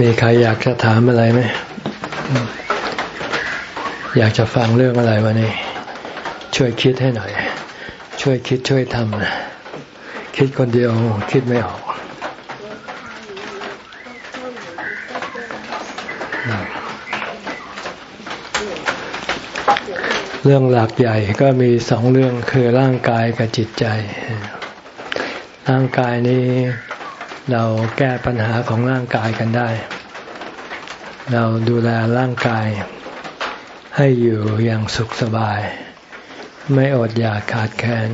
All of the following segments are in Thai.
มีใครอยากจะถามอะไรไหม อยากจะฟังเรื่องอะไรวะนี่ช่วยคิดให้หน่อย ช่วยคิดช่วยทำนะคิดคนเดียวคิดไม่ออก เรื่องหลักใหญ่ก็มีสองเรื่องคือร่างกายกับจิตใจ ร่างกายนี้เราแก้ปัญหาของร่างกายกันได้ เราดูแลร่างกาย ให้อยู่อย่างสุขสบาย ไม่อดอยากขาดแคลน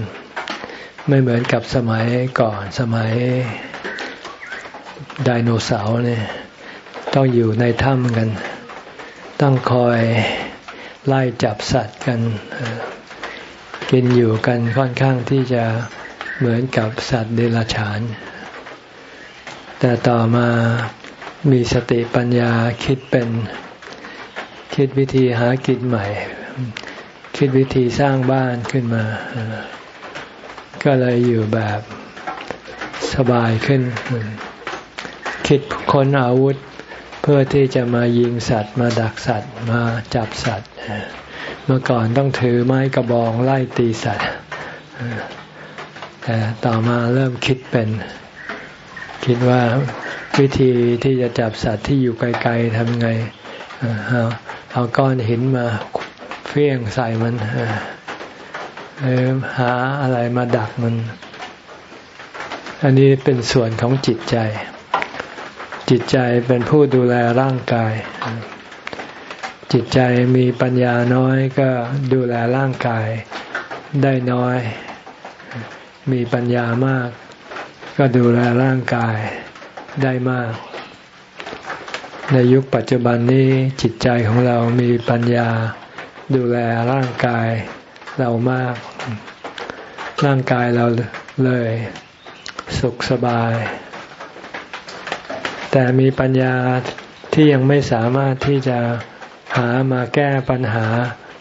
ไม่เหมือนกับสมัยก่อนสมัยไดโนเสาร์เนี่ยต้องอยู่ในถ้ำกัน ต้องคอยไล่จับสัตว์กัน กินอยู่กันค่อนข้างที่จะเหมือนกับสัตว์เดรัจฉาน แต่ต่อมา มีสติปัญญาคิดเป็น คิดวิธีหากินใหม่ คิดวิธีสร้างบ้านขึ้นมา ก็เลยอยู่แบบสบายขึ้น คิดค้นอาวุธเพื่อที่จะมายิงสัตว์ มาดักสัตว์ มาจับสัตว์ เมื่อก่อนต้องถือไม้กระบองไล่ตีสัตว์แต่ต่อมาเริ่มคิดเป็น คิดว่า วิธีที่จะจับสัตว์ที่อยู่ไกลๆทำไงเอาเอาก้อนหินมาเฟี้ยงใส่มันหาอะไรมาดักมัน อันนี้เป็นส่วนของจิตใจ จิตใจเป็นผู้ดูแลร่างกาย จิตใจมีปัญญาน้อยก็ดูแลร่างกายได้น้อย มีปัญญามาก ก็ดูแลร่างกาย ได้มาก ในยุคปัจจุบันนี้จิตใจของเรามีปัญญาดูแลร่างกายเรามาก ร่างกายเราเลยสุขสบาย แต่มีปัญญาที่ยังไม่สามารถที่จะหามาแก้ปัญหา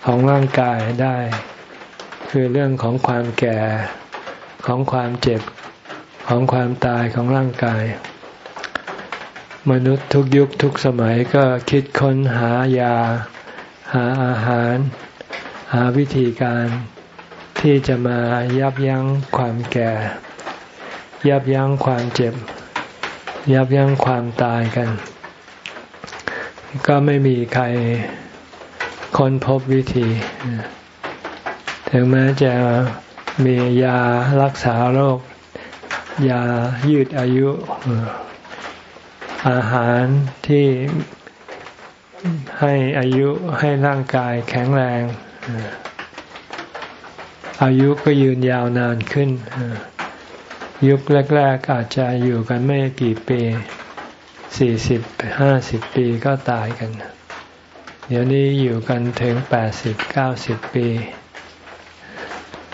ของร่างกายได้ คือเรื่องของความแก่ของความเจ็บของความตายของร่างกาย มนุษย์ทุกยุคทุกสมัยก็คิดค้นหายา หาอาหาร หาวิธีการที่จะมายับยั้งความแก่ ยับยั้งความเจ็บ ยับยั้งความตายกัน ก็ไม่มีใครค้นพบวิธี ถึงแม้จะมียารักษาโรค ยายืดอายุ อาหารที่ให้อายุให้ร่างกายแข็งแรง อายุก็ยืนยาวนานขึ้น ยุคแรก ๆ อาจจะอยู่กันไม่กี่ปีสี่สิบห้าสิบปีก็ตายกัน เดี๋ยวนี้อยู่กันถึงแปดสิบเก้าสิบปี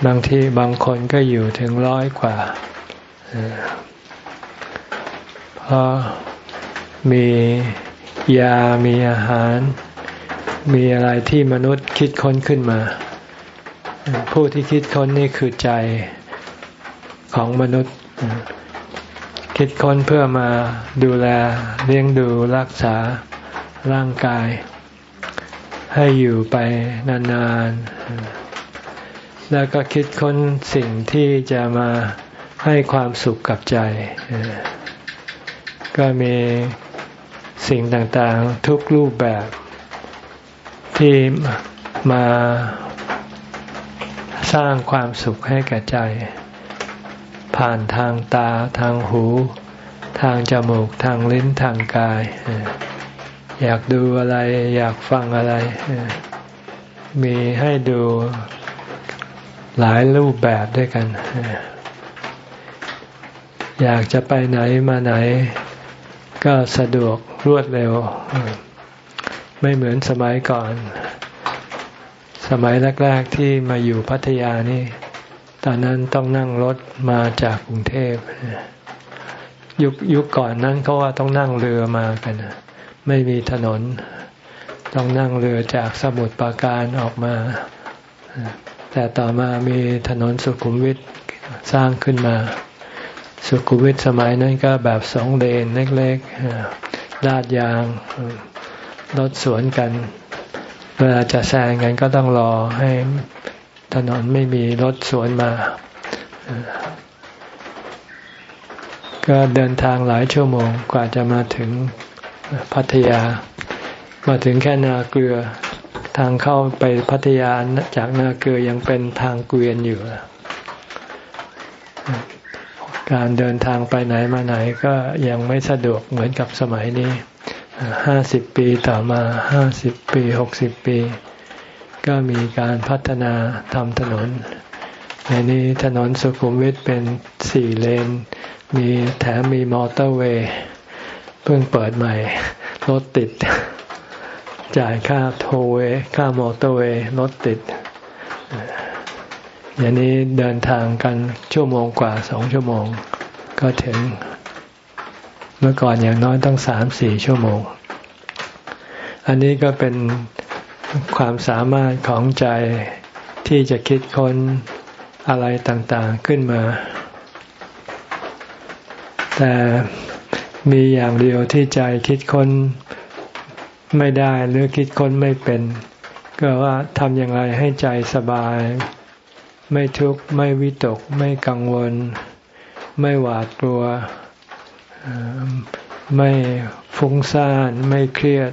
บางทีบางคนก็อยู่ถึงร้อยกว่าเพราะ มียา มีอาหาร มีอะไรที่มนุษย์คิดค้นขึ้นมา ผู้ที่คิดค้นนี่คือใจของมนุษย์ คิดค้นเพื่อมาดูแลเลี้ยงดูรักษาร่างกาย ให้อยู่ไปนานๆ แล้วก็คิดค้นสิ่งที่จะมาให้ความสุขกับใจ ก็มี สิ่งต่างๆ ทุกรูปแบบที่มาสร้างความสุขให้แก่ใจ ผ่านทางตาทางหู ทางจมูกทางลิ้นทางกาย อยากดูอะไรอยากฟังอะไร มีให้ดูหลายรูปแบบด้วยกัน อยากจะไปไหนมาไหน ก็สะดวกรวดเร็ว ไม่เหมือนสมัยก่อน สมัยแรก ๆ ที่มาอยู่พัทยานี่ ตอนนั้นต้องนั่งรถมาจากกรุงเทพยุคยุคก่อนนั้นเขาว่าต้องนั่งเรือมากันไม่มีถนน ต้องนั่งเรือจากสมุทรปราการออกมา แต่ต่อมามีถนนสุขุมวิทสร้างขึ้นมา สุขุวิทสมัยนั้นก็แบบสองเลนเล็กๆลาดยางรถสวนกัน เวลาจะแซงกันก็ต้องรอให้ถนนไม่มีรถสวนมา ก็เดินทางหลายชั่วโมงกว่าจะมาถึงพัทยา มาถึงแค่นาเกลือ ทางเข้าไปพัทยาจากนาเกลือยังเป็นทางเกวียนอยู่ การเดินทางไปไหนมาไหนก็ยังไม่สะดวกเหมือนกับสมัยนี้ห้าสิบปีต่อมาห้าสิบปีหกสิบปี ก็มีการพัฒนาทำถนนในนี้ถนนสุขุมวิทเป็นสี่เลน มีแถมมีมอเตอร์เวย์เพิ่งเปิดใหม่ รถติด จ่ายค่าโทลเวย์ค่ามอเตอร์เวย์รถติด อย่างนี้เดินทางกันชั่วโมงกว่าสองชั่วโมง ก็ถึง เมื่อก่อนอย่างน้อยต้องสามสี่ชั่วโมง อันนี้ก็เป็นความสามารถของใจที่จะคิดค้นอะไรต่างๆขึ้นมา แต่มีอย่างเดียวที่ใจคิดค้นไม่ได้หรือคิดค้นไม่เป็น ก็ว่าทำอย่างไรให้ใจสบาย ไม่ทุกข์ไม่วิตก ไม่กังวล ไม่หวาดกลัว ไม่ฟุ้งซ่าน ไม่เครียด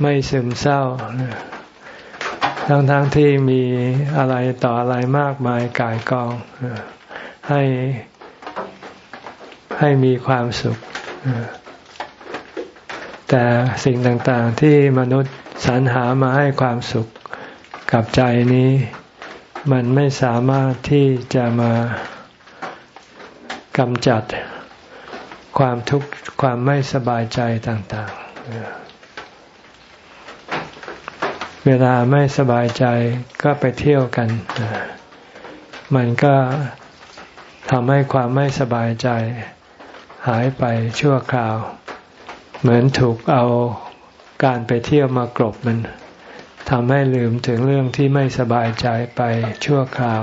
ไม่ซึมเศร้าทั้งๆทที่มีอะไรต่ออะไรมากมายกายกองให้ให้มีความสุข แต่สิ่งต่างๆที่มนุษย์สรรหามาให้ความสุขกับใจนี้ มันไม่สามารถที่จะมากำจัดความทุกข์ความไม่สบายใจต่าง ๆ เวลาไม่สบายใจก็ไปเที่ยวกัน มันก็ทำให้ความไม่สบายใจ หายไปชั่วคราว เหมือนถูกเอาการไปเที่ยวมากรบมัน ทำให้ลืมถึงเรื่องที่ไม่สบายใจไปชั่วคราว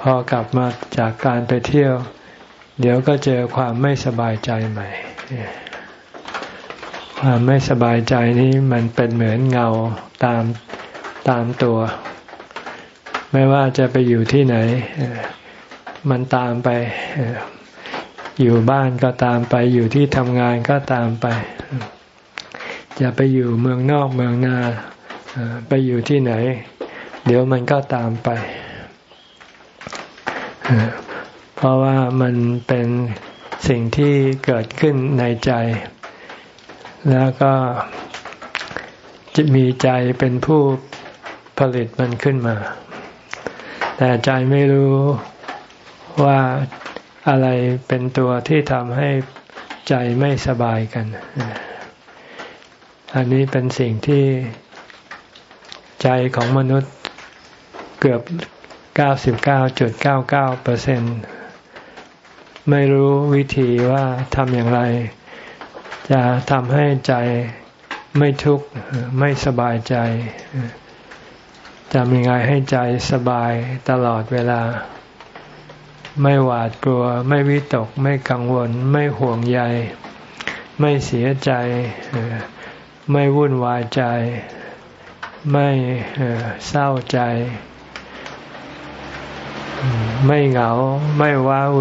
พอกลับมาจากการไปเที่ยว เดี๋ยวก็เจอความไม่สบายใจใหม่ ความไม่สบายใจนี้มันเป็นเหมือนเงาตามตามตัว ไม่ว่าจะไปอยู่ที่ไหน มันตามไป อยู่บ้านก็ตามไป อยู่ที่ทำงานก็ตามไป จะไปอยู่เมืองนอกเมืองนาไปอยู่ที่ไหน เดี๋ยวมันก็ตามไป เพราะว่ามันเป็นสิ่งที่เกิดขึ้นในใจ แล้วก็จะมีใจเป็นผู้ผลิตมันขึ้นมา แต่ใจไม่รู้ว่าอะไรเป็นตัวที่ทำให้ใจไม่สบายกัน อันนี้เป็นสิ่งที่ใจของมนุษย์เกือบ 99.99เปอร์เซ็นไม่รู้วิธีว่าทำอย่างไร จะทำให้ใจไม่ทุกข์ไม่สบายใจจะมีไงให้ใจสบายตลอดเวลา ไม่หวาดกลัว ไม่วิตก ไม่กังวล ไม่ห่วงใย ไม่เสียใจ ไม่วุ่นวายใจ ไม่เศร้าใจ ไม่เหงา ไม่ว้าเหว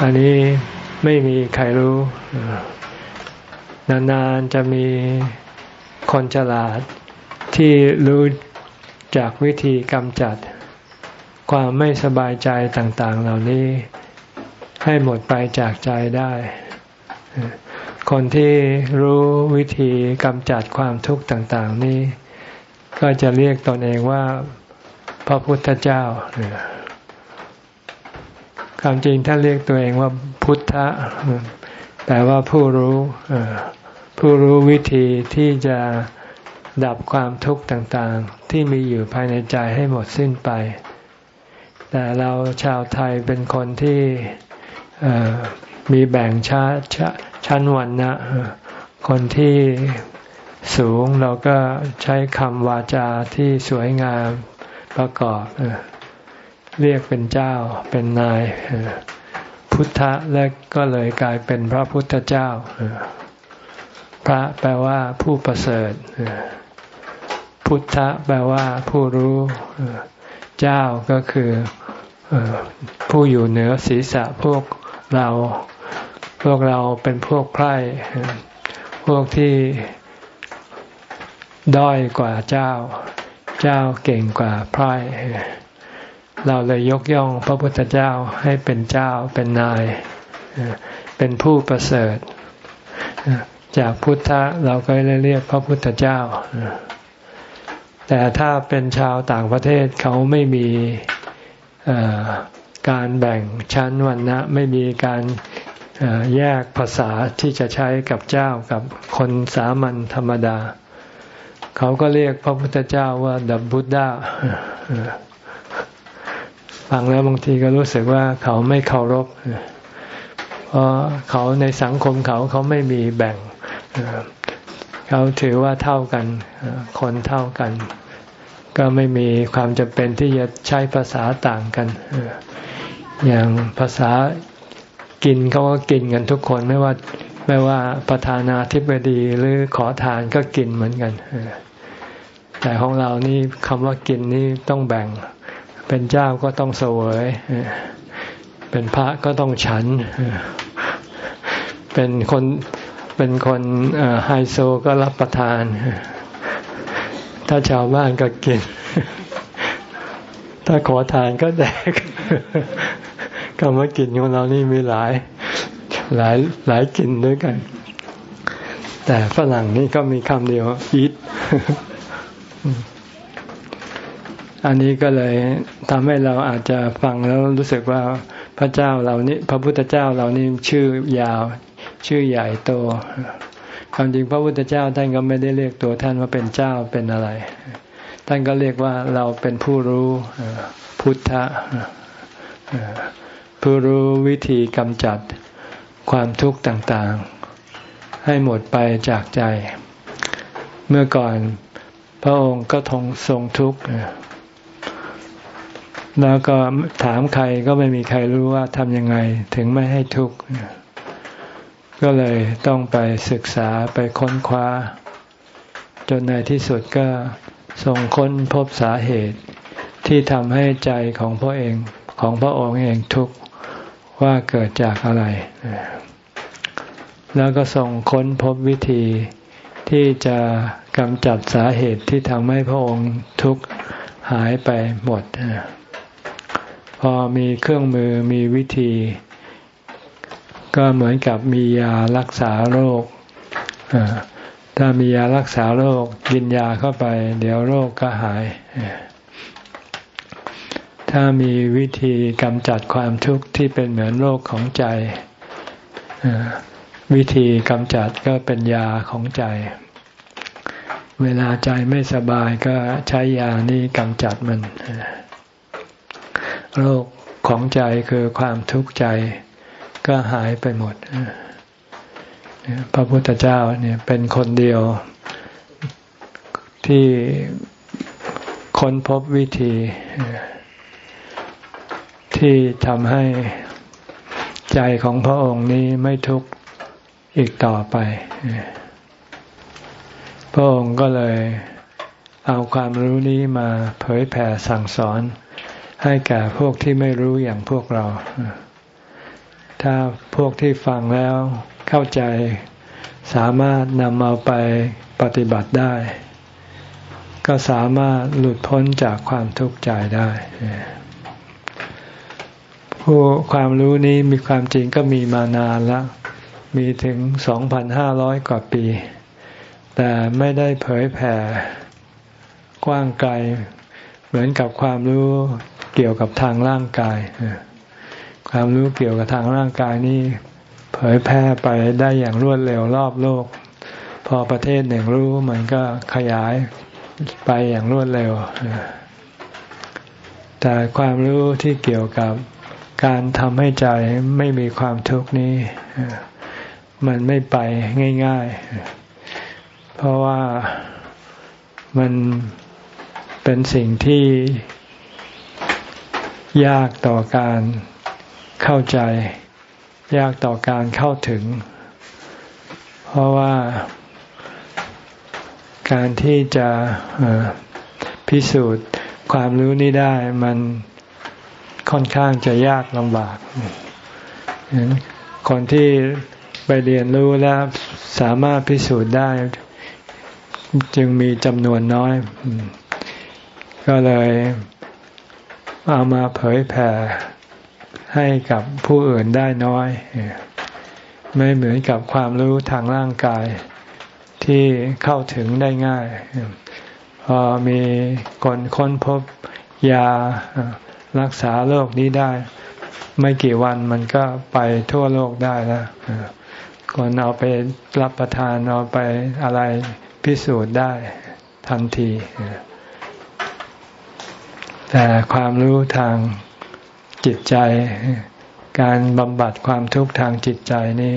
อันนี้ไม่มีใครรู้ นานๆจะมีคนฉลาดที่รู้จากวิธีกำจัด ความไม่สบายใจต่าง ๆ เหล่านี้ให้หมดไปจากใจได้ คนที่รู้วิธีกำจัดความทุกข์ต่าง ๆ นี้ ก็จะเรียกตนเองว่าพระพุทธเจ้าความจริงท่านเรียกตัวเองว่าพุทธะแต่ว่าผู้รู้ผู้รู้วิธีที่จะดับความทุกข์ต่างๆ ที่มีอยู่ภายในใจให้หมดสิ้นไป แต่เราชาวไทยเป็นคนที่ มีแบ่งชาชั้นวันนะคนที่สูงเราก็ใช้คำวาจาที่สวยงามประกอบเรียกเป็นเจ้าเป็นนาย พุทธะและก็เลยกลายเป็นพระพุทธเจ้า พระแปลว่าผู้ประเสริฐ พุทธะแปลว่าผู้รู้ เจ้าก็คือผู้อยู่เหนือศีรษะพวกเรา พวกเราเป็นพวกไพร่พวกที่ด้อยกว่าเจ้า เจ้าเก่งกว่าไพร่เราเลยยกย่องพระพุทธเจ้าให้เป็นเจ้าเป็นนาย เป็นผู้ประเสริฐ จากพุทธะเราก็เลยเรียกพระพุทธเจ้า แต่ถ้าเป็นชาวต่างประเทศเขาไม่มีการแบ่งชั้นวรรณะไม่มีการ แยกภาษาที่จะใช้กับเจ้ากับคนสามัญธรรมดา เขาก็เรียกพระพุทธเจ้าว่าดับบุตดาฟังแล้วบางทีก็รู้สึกว่าเขาไม่เคารพเพราะเขาในสังคมเขาเขาไม่มีแบ่ง เขาถือว่าเท่ากัน คนเท่ากัน ก็ไม่มีความจำเป็นที่จะใช้ภาษาต่างกัน อย่างภาษา กินเขาก็กินกันทุกคนไม่ว่าไม่ว่าประธานาธิบดีหรือขอทานก็กินเหมือนกันแต่ของเรานี่คำว่ากินนี่ต้องแบ่ง เป็นเจ้าก็ต้องเสวย เป็นพระก็ต้องฉัน เป็นคนเป็นคนไฮโซก็รับประทาน ถ้าชาวบ้านก็กิน ถ้าขอทานก็แดก คำว่ากินของเรานี่มีหลายหลายหลายกินด้วยกัน แต่ฝรั่งนี่ก็มีคำเดียว eat อันนี้ก็เลยทำให้เราอาจจะฟังแล้วรู้สึกว่าพระเจ้าเรานี้พระพุทธเจ้าเรานี่ชื่อยาว ชื่อใหญ่โตความจริงพระพุทธเจ้าท่านก็ไม่ได้เรียกตัวท่านว่าเป็นเจ้าเป็นอะไร ท่านก็เรียกว่าเราเป็นผู้รู้พุทธะ ผู้รู้วิธีกำจัดความทุกข์ต่างๆ ให้หมดไปจากใจ เมื่อก่อนพระองค์ก็ทงทรงทุกข์แล้วก็ถามใครก็ไม่มีใครรู้ว่าทำยังไงถึงไม่ให้ทุกข์ก็เลยต้องไปศึกษาไปค้นคว้า จนในที่สุดก็ส่งค้นพบสาเหตุที่ทำให้ใจของพระเองของพระองค์เองทุกข์ ว่าเกิดจากอะไร แล้วก็ส่งค้นพบวิธีที่จะกำจัดสาเหตุที่ทำให้พระองค์ทุกข์หายไปหมด พอมีเครื่องมือมีวิธี ก็เหมือนกับมียารักษาโรค ถ้ามียารักษาโรคกินยาเข้าไป เดี๋ยวโรคก็หาย ถ้ามีวิธีกำจัดความทุกข์ที่เป็นเหมือนโรคของใจ วิธีกำจัดก็เป็นยาของใจ เวลาใจไม่สบายก็ใช้ยานี้กำจัดมัน โรคของใจคือความทุกข์ใจก็หายไปหมด พระพุทธเจ้าเนี่ยเป็นคนเดียวที่ค้นพบวิธี ที่ทำให้ใจของพระองค์นี้ไม่ทุกข์อีกต่อไป พระองค์ก็เลยเอาความรู้นี้มาเผยแผ่สั่งสอน ให้แก่พวกที่ไม่รู้อย่างพวกเรา ถ้าพวกที่ฟังแล้วเข้าใจสามารถนำเอาไปปฏิบัติได้ ก็สามารถหลุดพ้นจากความทุกข์ใจได้ ผู้ความรู้นี้มีความจริงก็มีมานานแล้วมีถึงสองพันห้าร้อยกว่าปี แต่ไม่ได้เผยแผ่กว้างไกล เหมือนกับความรู้เกี่ยวกับทางร่างกาย ความรู้เกี่ยวกับทางร่างกายนี่เผยแพร่ไปได้อย่างรวดเร็วรอบโลก พอประเทศหนึ่งรู้มันก็ขยายไปอย่างรวดเร็ว แต่ความรู้ที่เกี่ยวกับ การทำให้ใจไม่มีความทุกข์นี้ มันไม่ไปง่ายๆ เพราะว่ามันเป็นสิ่งที่ยากต่อการเข้าใจ ยากต่อการเข้าถึง เพราะว่าการที่จะพิสูจน์ความรู้นี้ได้มัน ค่อนข้างจะยากลำบาก คนที่ไปเรียนรู้แล้วสามารถพิสูจน์ได้ จึงมีจำนวนน้อย ก็เลยเอามาเผยแผ่ให้กับผู้อื่นได้น้อย ไม่เหมือนกับความรู้ทางร่างกาย ที่เข้าถึงได้ง่าย พอมีคนค้นพบยา รักษาโรคนี้ได้ ไม่กี่วันมันก็ไปทั่วโลกได้แล้วคนเอาไปรับประทานเอาไปอะไรพิสูจน์ได้ทันที แต่ความรู้ทางจิตใจ การบำบัดความทุกข์ทางจิตใจนี่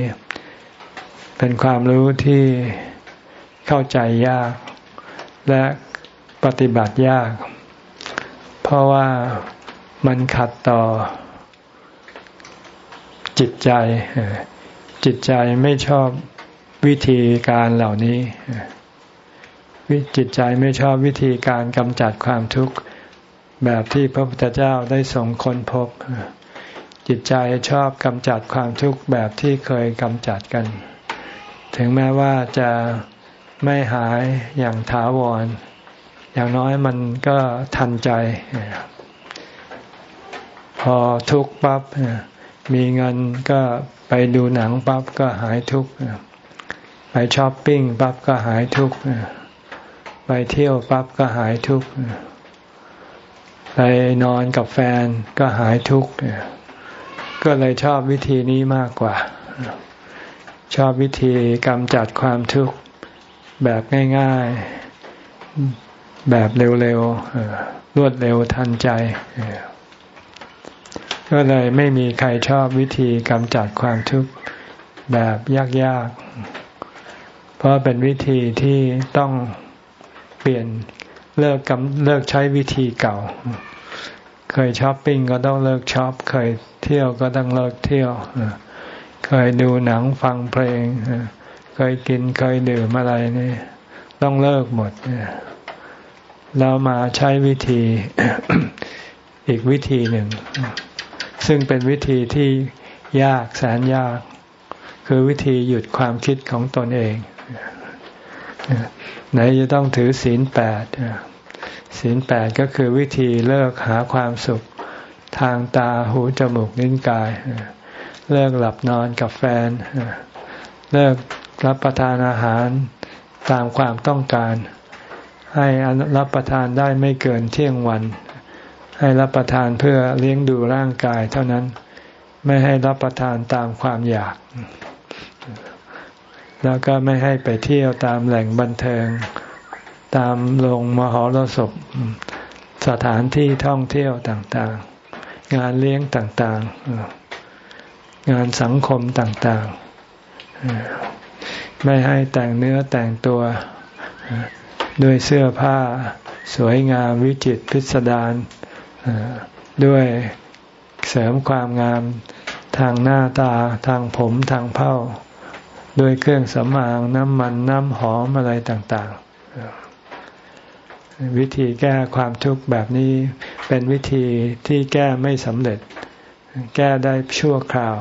เป็นความรู้ที่เข้าใจยาก และปฏิบัติยาก เพราะว่า มันขัดต่อ จิตใจ จิตใจไม่ชอบวิธีการเหล่านี้ จิตใจไม่ชอบวิธีการกำจัดความทุกข์แบบที่พระพุทธเจ้าได้ส่งคนพบ จิตใจชอบกำจัดความทุกข์แบบที่เคยกำจัดกัน ถึงแม้ว่าจะไม่หายอย่างถาวร อย่างน้อยมันก็ทันใจ พอทุกข์ปั๊บมีเงินก็ไปดูหนังปั๊บก็หายทุกข์ไปช้อปปิ้งปั๊บก็หายทุกข์ไปเที่ยวปั๊บก็หายทุกข์ไปนอนกับแฟนก็หายทุกข์ก็เลยชอบวิธีนี้มากกว่า ชอบวิธีกำจัดความทุกข์แบบง่ายๆ แบบเร็วๆรวดเร็วทันใจ ก็เลยไม่มีใครชอบวิธีกำจัดความทุกข์แบบยากๆ เพราะเป็นวิธีที่ต้องเปลี่ยนเลิกกำเลิกใช้วิธีเก่า เคยช้อปปิ้งก็ต้องเลิกช้อป เคยเที่ยวก็ต้องเลิกเที่ยว เคยดูหนังฟังเพลง เคยกินเคยดื่มอะไรนี่ต้องเลิกหมดเรามาใช้วิธีอีกวิธีหนึ่ง ซึ่งเป็นวิธีที่ยากแสนยาก คือวิธีหยุดความคิดของตนเองไหนจะต้องถือศีลแปดศีลแปดก็คือวิธีเลิกหาความสุขทางตาหูจมูกลิ้นกาย เลิกหลับนอนกับแฟน เลิกรับประทานอาหารตามความต้องการ ให้รับประทานได้ไม่เกินเที่ยงวัน ให้รับประทานเพื่อเลี้ยงดูร่างกายเท่านั้น ไม่ให้รับประทานตามความอยาก แล้วก็ไม่ให้ไปเที่ยวตามแหล่งบันเทิง ตามโรงมหรสพสถานที่ท่องเที่ยวต่างๆ งานเลี้ยงต่างๆ งานสังคมต่างๆ ไม่ให้แต่งเนื้อแต่งตัวด้วยเสื้อผ้าสวยงามวิจิตพิสดาร ด้วยเสริมความงามทางหน้าตาทางผมทางเผ้า ด้วยเครื่องสำอางน้ำมันน้ำหอมอะไรต่าง ๆ วิธีแก้ความทุกข์แบบนี้เป็นวิธีที่แก้ไม่สำเร็จ แก้ได้ชั่วคราว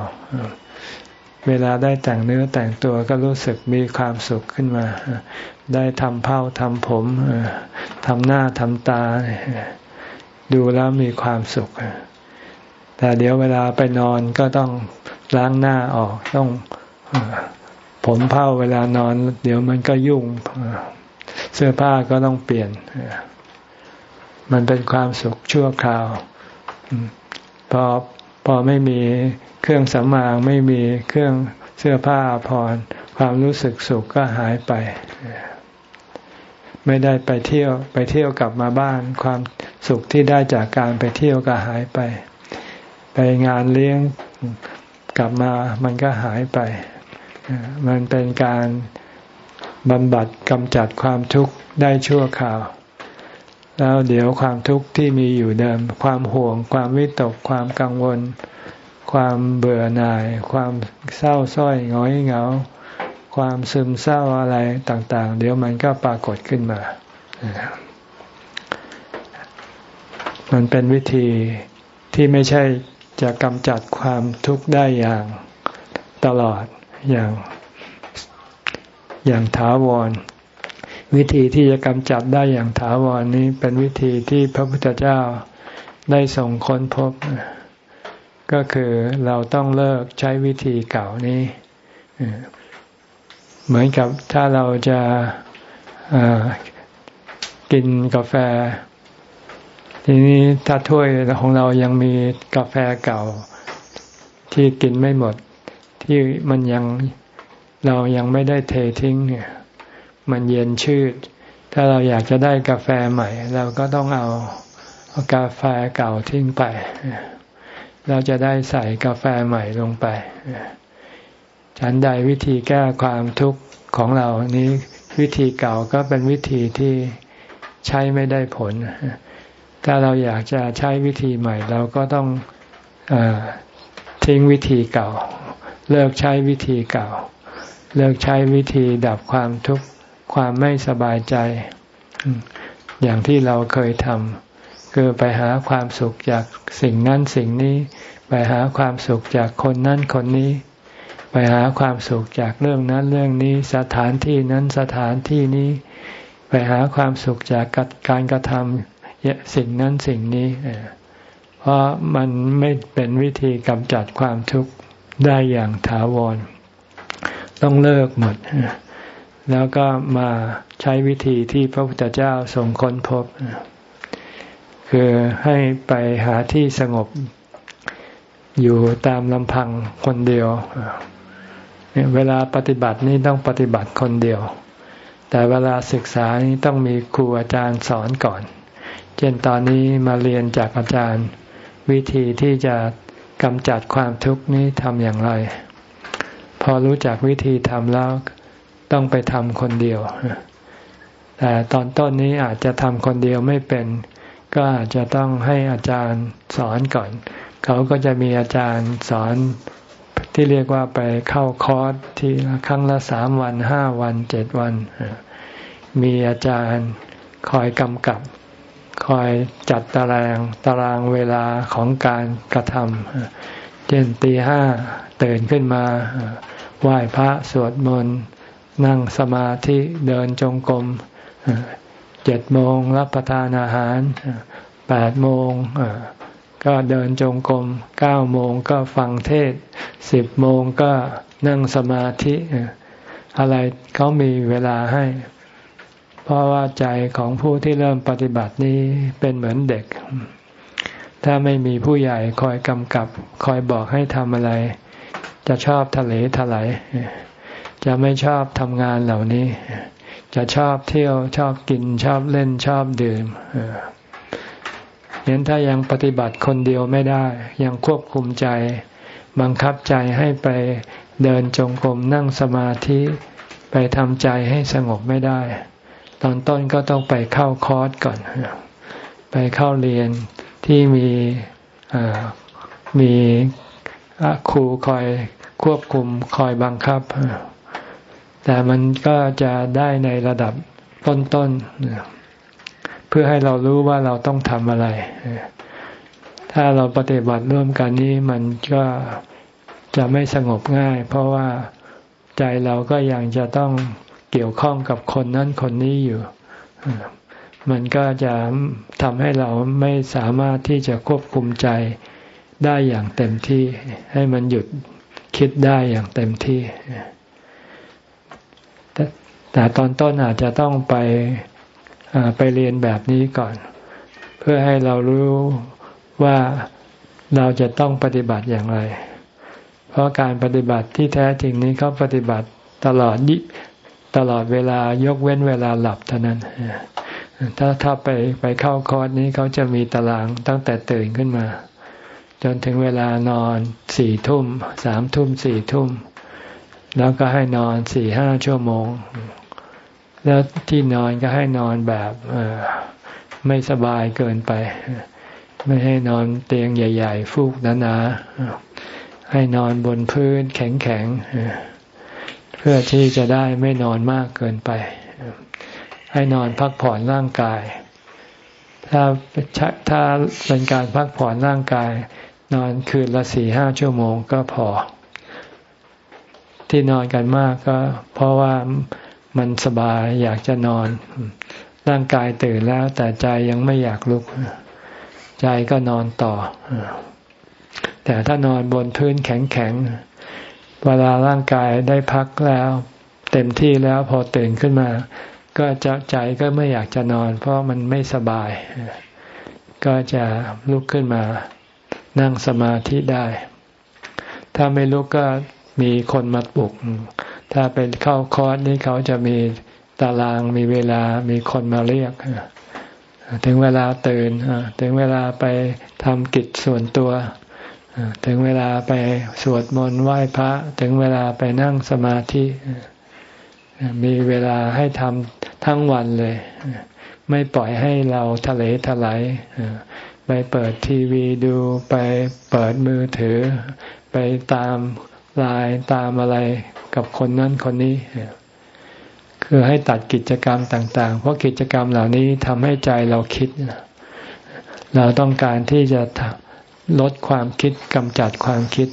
เวลาได้แต่งเนื้อแต่งตัวก็รู้สึกมีความสุขขึ้นมา ได้ทำเผ้าทำผมทำหน้าทำตา ดูแล้วมีความสุข แต่เดี๋ยวเวลาไปนอนก็ต้องล้างหน้าออกต้องผมเผ้าเวลานอน เดี๋ยวมันก็ยุ่ง เสื้อผ้าก็ต้องเปลี่ยน มันเป็นความสุขชั่วคราวพอพอไม่มีเครื่องสำอางไม่มีเครื่องเสื้อผ้าพรความรู้สึกสุขก็หายไป ไม่ได้ไปเที่ยว ไปเที่ยวกลับมาบ้าน ความสุขที่ได้จากการไปเที่ยวก็หายไป ไปงานเลี้ยงกลับมามันก็หายไป มันเป็นการบำบัดกำจัดความทุกข์ได้ชั่วคราว แล้วเดี๋ยวความทุกข์ที่มีอยู่เดิม ความห่วง ความวิตก ความกังวล ความเบื่อหน่าย ความเศร้าส้อยงอยเหงา ความซึมเศร้าอะไรต่าง ๆ เดี๋ยวมันก็ปรากฏขึ้นมา มันเป็นวิธีที่ไม่ใช่จะกำจัดความทุกข์ได้อย่างตลอดอย่างอย่างถาวร วิธีที่จะกำจัดได้อย่างถาวรนี้เป็นวิธีที่พระพุทธเจ้าได้ส่งค้นพบ ก็คือเราต้องเลิกใช้วิธีเก่านี้ เหมือนกับถ้าเราจะกินกาแฟ ทีนี้ถ้าถ้วยของเรายังมีกาแฟเก่า ที่กินไม่หมด ที่มันยังเรายังไม่ได้เททิ้งเนี่ย มันเย็นชืด ถ้าเราอยากจะได้กาแฟใหม่ เราก็ต้องเอากาแฟเก่าทิ้งไป เราจะได้ใส่กาแฟใหม่ลงไป ฉันใดวิธีแก้ความทุกข์ของเรานี้วิธีเก่าก็เป็นวิธีที่ใช้ไม่ได้ผล ถ้าเราอยากจะใช้วิธีใหม่ เราก็ต้องอทิ้งวิธีเก่า เลิกใช้วิธีเก่า เลิกใช้วิธีดับความทุกข์ความไม่สบายใจ อย่างที่เราเคยทำคือไปหาความสุขจากสิ่งนั้นสิ่งนี้ ไปหาความสุขจากคนนั้นคนนี้ ไปหาความสุขจากเรื่องนั้นเรื่องนี้สถานที่นั้นสถานที่นี้ ไปหาความสุขจากการกระทำสิ่งนั้นสิ่งนี้ เพราะมันไม่เป็นวิธีกำจัดความทุกข์ได้อย่างถาวร ต้องเลิกหมด แล้วก็มาใช้วิธีที่พระพุทธเจ้าทรงค้นพบ คือให้ไปหาที่สงบอยู่ตามลำพังคนเดียว เวลาปฏิบัตินี่ต้องปฏิบัติคนเดียว แต่เวลาศึกษานี่ต้องมีครูอาจารย์สอนก่อน เช่นตอนนี้มาเรียนจากอาจารย์ วิธีที่จะกำจัดความทุกข์นี้ทำอย่างไร พอรู้จักวิธีทำแล้วต้องไปทำคนเดียว แต่ตอนต้นนี้อาจจะทำคนเดียวไม่เป็น ก็อาจจะต้องให้อาจารย์สอนก่อน เขาก็จะมีอาจารย์สอน ที่เรียกว่าไปเข้าคอร์สที่ครั้งละสามวันห้าวันเจ็ดวัน มีอาจารย์คอยกำกับ คอยจัดตารางตารางเวลาของการกระทำเช่นตีห้าตื่นขึ้นมาไหว้พระสวดมนต์นั่งสมาธิเดินจงกรมเจ็ดโมงรับประทานอาหารแปดโมง ก็เดินจงกรมเก้าโมงก็ฟังเทศสิบโมงก็นั่งสมาธิอะไรเขามีเวลาให้ เพราะว่าใจของผู้ที่เริ่มปฏิบัตินี้เป็นเหมือนเด็ก ถ้าไม่มีผู้ใหญ่คอยกำกับ คอยบอกให้ทำอะไร จะชอบทะเลถลายจะไม่ชอบทำงานเหล่านี้ จะชอบเที่ยวชอบกินชอบเล่นชอบดื่มเห็นถ้ายังปฏิบัติคนเดียวไม่ได้ ยังควบคุมใจ บังคับใจให้ไปเดินจงกรมนั่งสมาธิไปทำใจให้สงบไม่ได้ ตอนต้นก็ต้องไปเข้าคอร์สก่อน ไปเข้าเรียนที่มีมีครูคอยควบคุมคอยบังคับ แต่มันก็จะได้ในระดับต้นๆ พื่อให้เรารู้ว่าเราต้องทำอะไร ถ้าเราปฏิบัติร่วมกันนี้มันก็จะไม่สงบง่าย เพราะว่าใจเราก็ยังจะต้องเกี่ยวข้องกับคนนั้นคนนี้อยู่ มันก็จะทำให้เราไม่สามารถที่จะควบคุมใจได้อย่างเต็มที่ ให้มันหยุดคิดได้อย่างเต็มที่ แต่ตอนต้นอาจจะต้องไป ไปเรียนแบบนี้ก่อน เพื่อให้เรารู้ว่าเราจะต้องปฏิบัติอย่างไร เพราะการปฏิบัติที่แท้จริงนี้เขาปฏิบัติตลอดยิตลอดเวลายกเว้นเวลาหลับเท่านั้น ถ้าถ้าไปไปเข้าคอร์สนี้เขาจะมีตารางตั้งแต่ตื่นขึ้นมา จนถึงเวลานอนสี่ทุ่มสามทุ่มสี่ทุ่ม แล้วก็ให้นอนสี่ห้าชั่วโมง แล้วที่นอนก็ให้นอนแบบไม่สบายเกินไป ไม่ให้นอนเตียงใหญ่ ๆ ฟูกหนาๆให้นอนบนพื้นแข็งๆเพื่อที่จะได้ไม่นอนมากเกินไป ให้นอนพักผ่อนร่างกาย ถ้าถ้าเป็นการพักผ่อนร่างกาย นอนคืนละสี่ห้าชั่วโมงก็พอ ที่นอนกันมากก็เพราะว่า มันสบายอยากจะนอน ร่างกายตื่นแล้ว แต่ใจยังไม่อยากลุก ใจก็นอนต่อ แต่ถ้านอนบนพื้นแข็งๆ เวลาร่างกายได้พักแล้ว เต็มที่แล้วพอตื่นขึ้นมา ก็จะใจก็ไม่อยากจะนอน เพราะมันไม่สบาย ก็จะลุกขึ้นมา นั่งสมาธิได้ ถ้าไม่ลุกก็มีคนมาปลุก ถ้าเป็นเข้าคอร์สนี่เขาจะมีตารางมีเวลามีคนมาเรียก ถึงเวลาตื่นถึงเวลาไปทำกิจส่วนตัว ถึงเวลาไปสวดมนต์ไหว้พระ ถึงเวลาไปนั่งสมาธิ มีเวลาให้ทำทั้งวันเลย ไม่ปล่อยให้เราทะเลทลายไปเปิดทีวีดูไปเปิดมือถือ ไปตามไลน์ตามอะไร กับคนนั้นคนนี้ คือให้ตัดกิจกรรมต่าง ๆ เพราะกิจกรรมเหล่านี้ทำให้ใจเราคิด เราต้องการที่จะลดความคิดกำจัดความคิด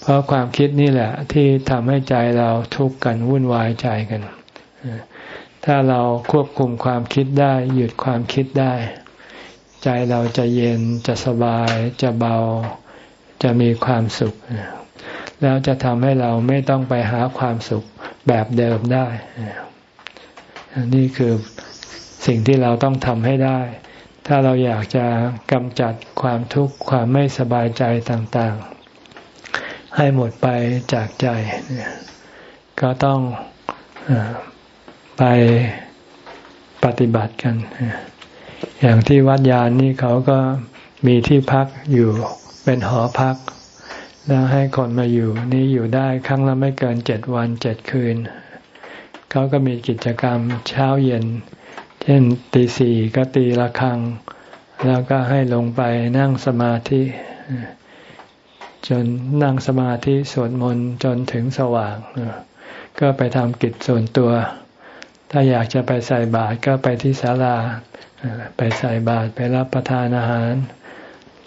เพราะความคิดนี่แหละ ที่ทำให้ใจเราทุกข์กันวุ่นวายใจกัน ถ้าเราควบคุมความคิดได้ หยุดความคิดได้ ใจเราจะเย็นจะสบายจะเบาจะมีความสุข แล้วจะทำให้เราไม่ต้องไปหาความสุขแบบเดิมได้ นี่คือสิ่งที่เราต้องทำให้ได้ ถ้าเราอยากจะกำจัดความทุกข์ความไม่สบายใจต่างๆ ให้หมดไปจากใจ ก็ต้องไปปฏิบัติกัน อย่างที่วัดยานนี่เขาก็มีที่พักอยู่เป็นหอพัก แล้วให้คนมาอยู่ นี่อยู่ได้ครั้งละไม่เกินเจ็ดวันเจ็ดคืน เขาก็มีกิจกรรมเช้าเย็น เช่นตีสี่ก็ตีละครัง แล้วก็ให้ลงไปนั่งสมาธิ จนนั่งสมาธิสวดมนต์จนถึงสว่าง ก็ไปทำกิจส่วนตัว ถ้าอยากจะไปใส่บาตรก็ไปที่ศาลา ไปใส่บาตรไปรับประทานอาหาร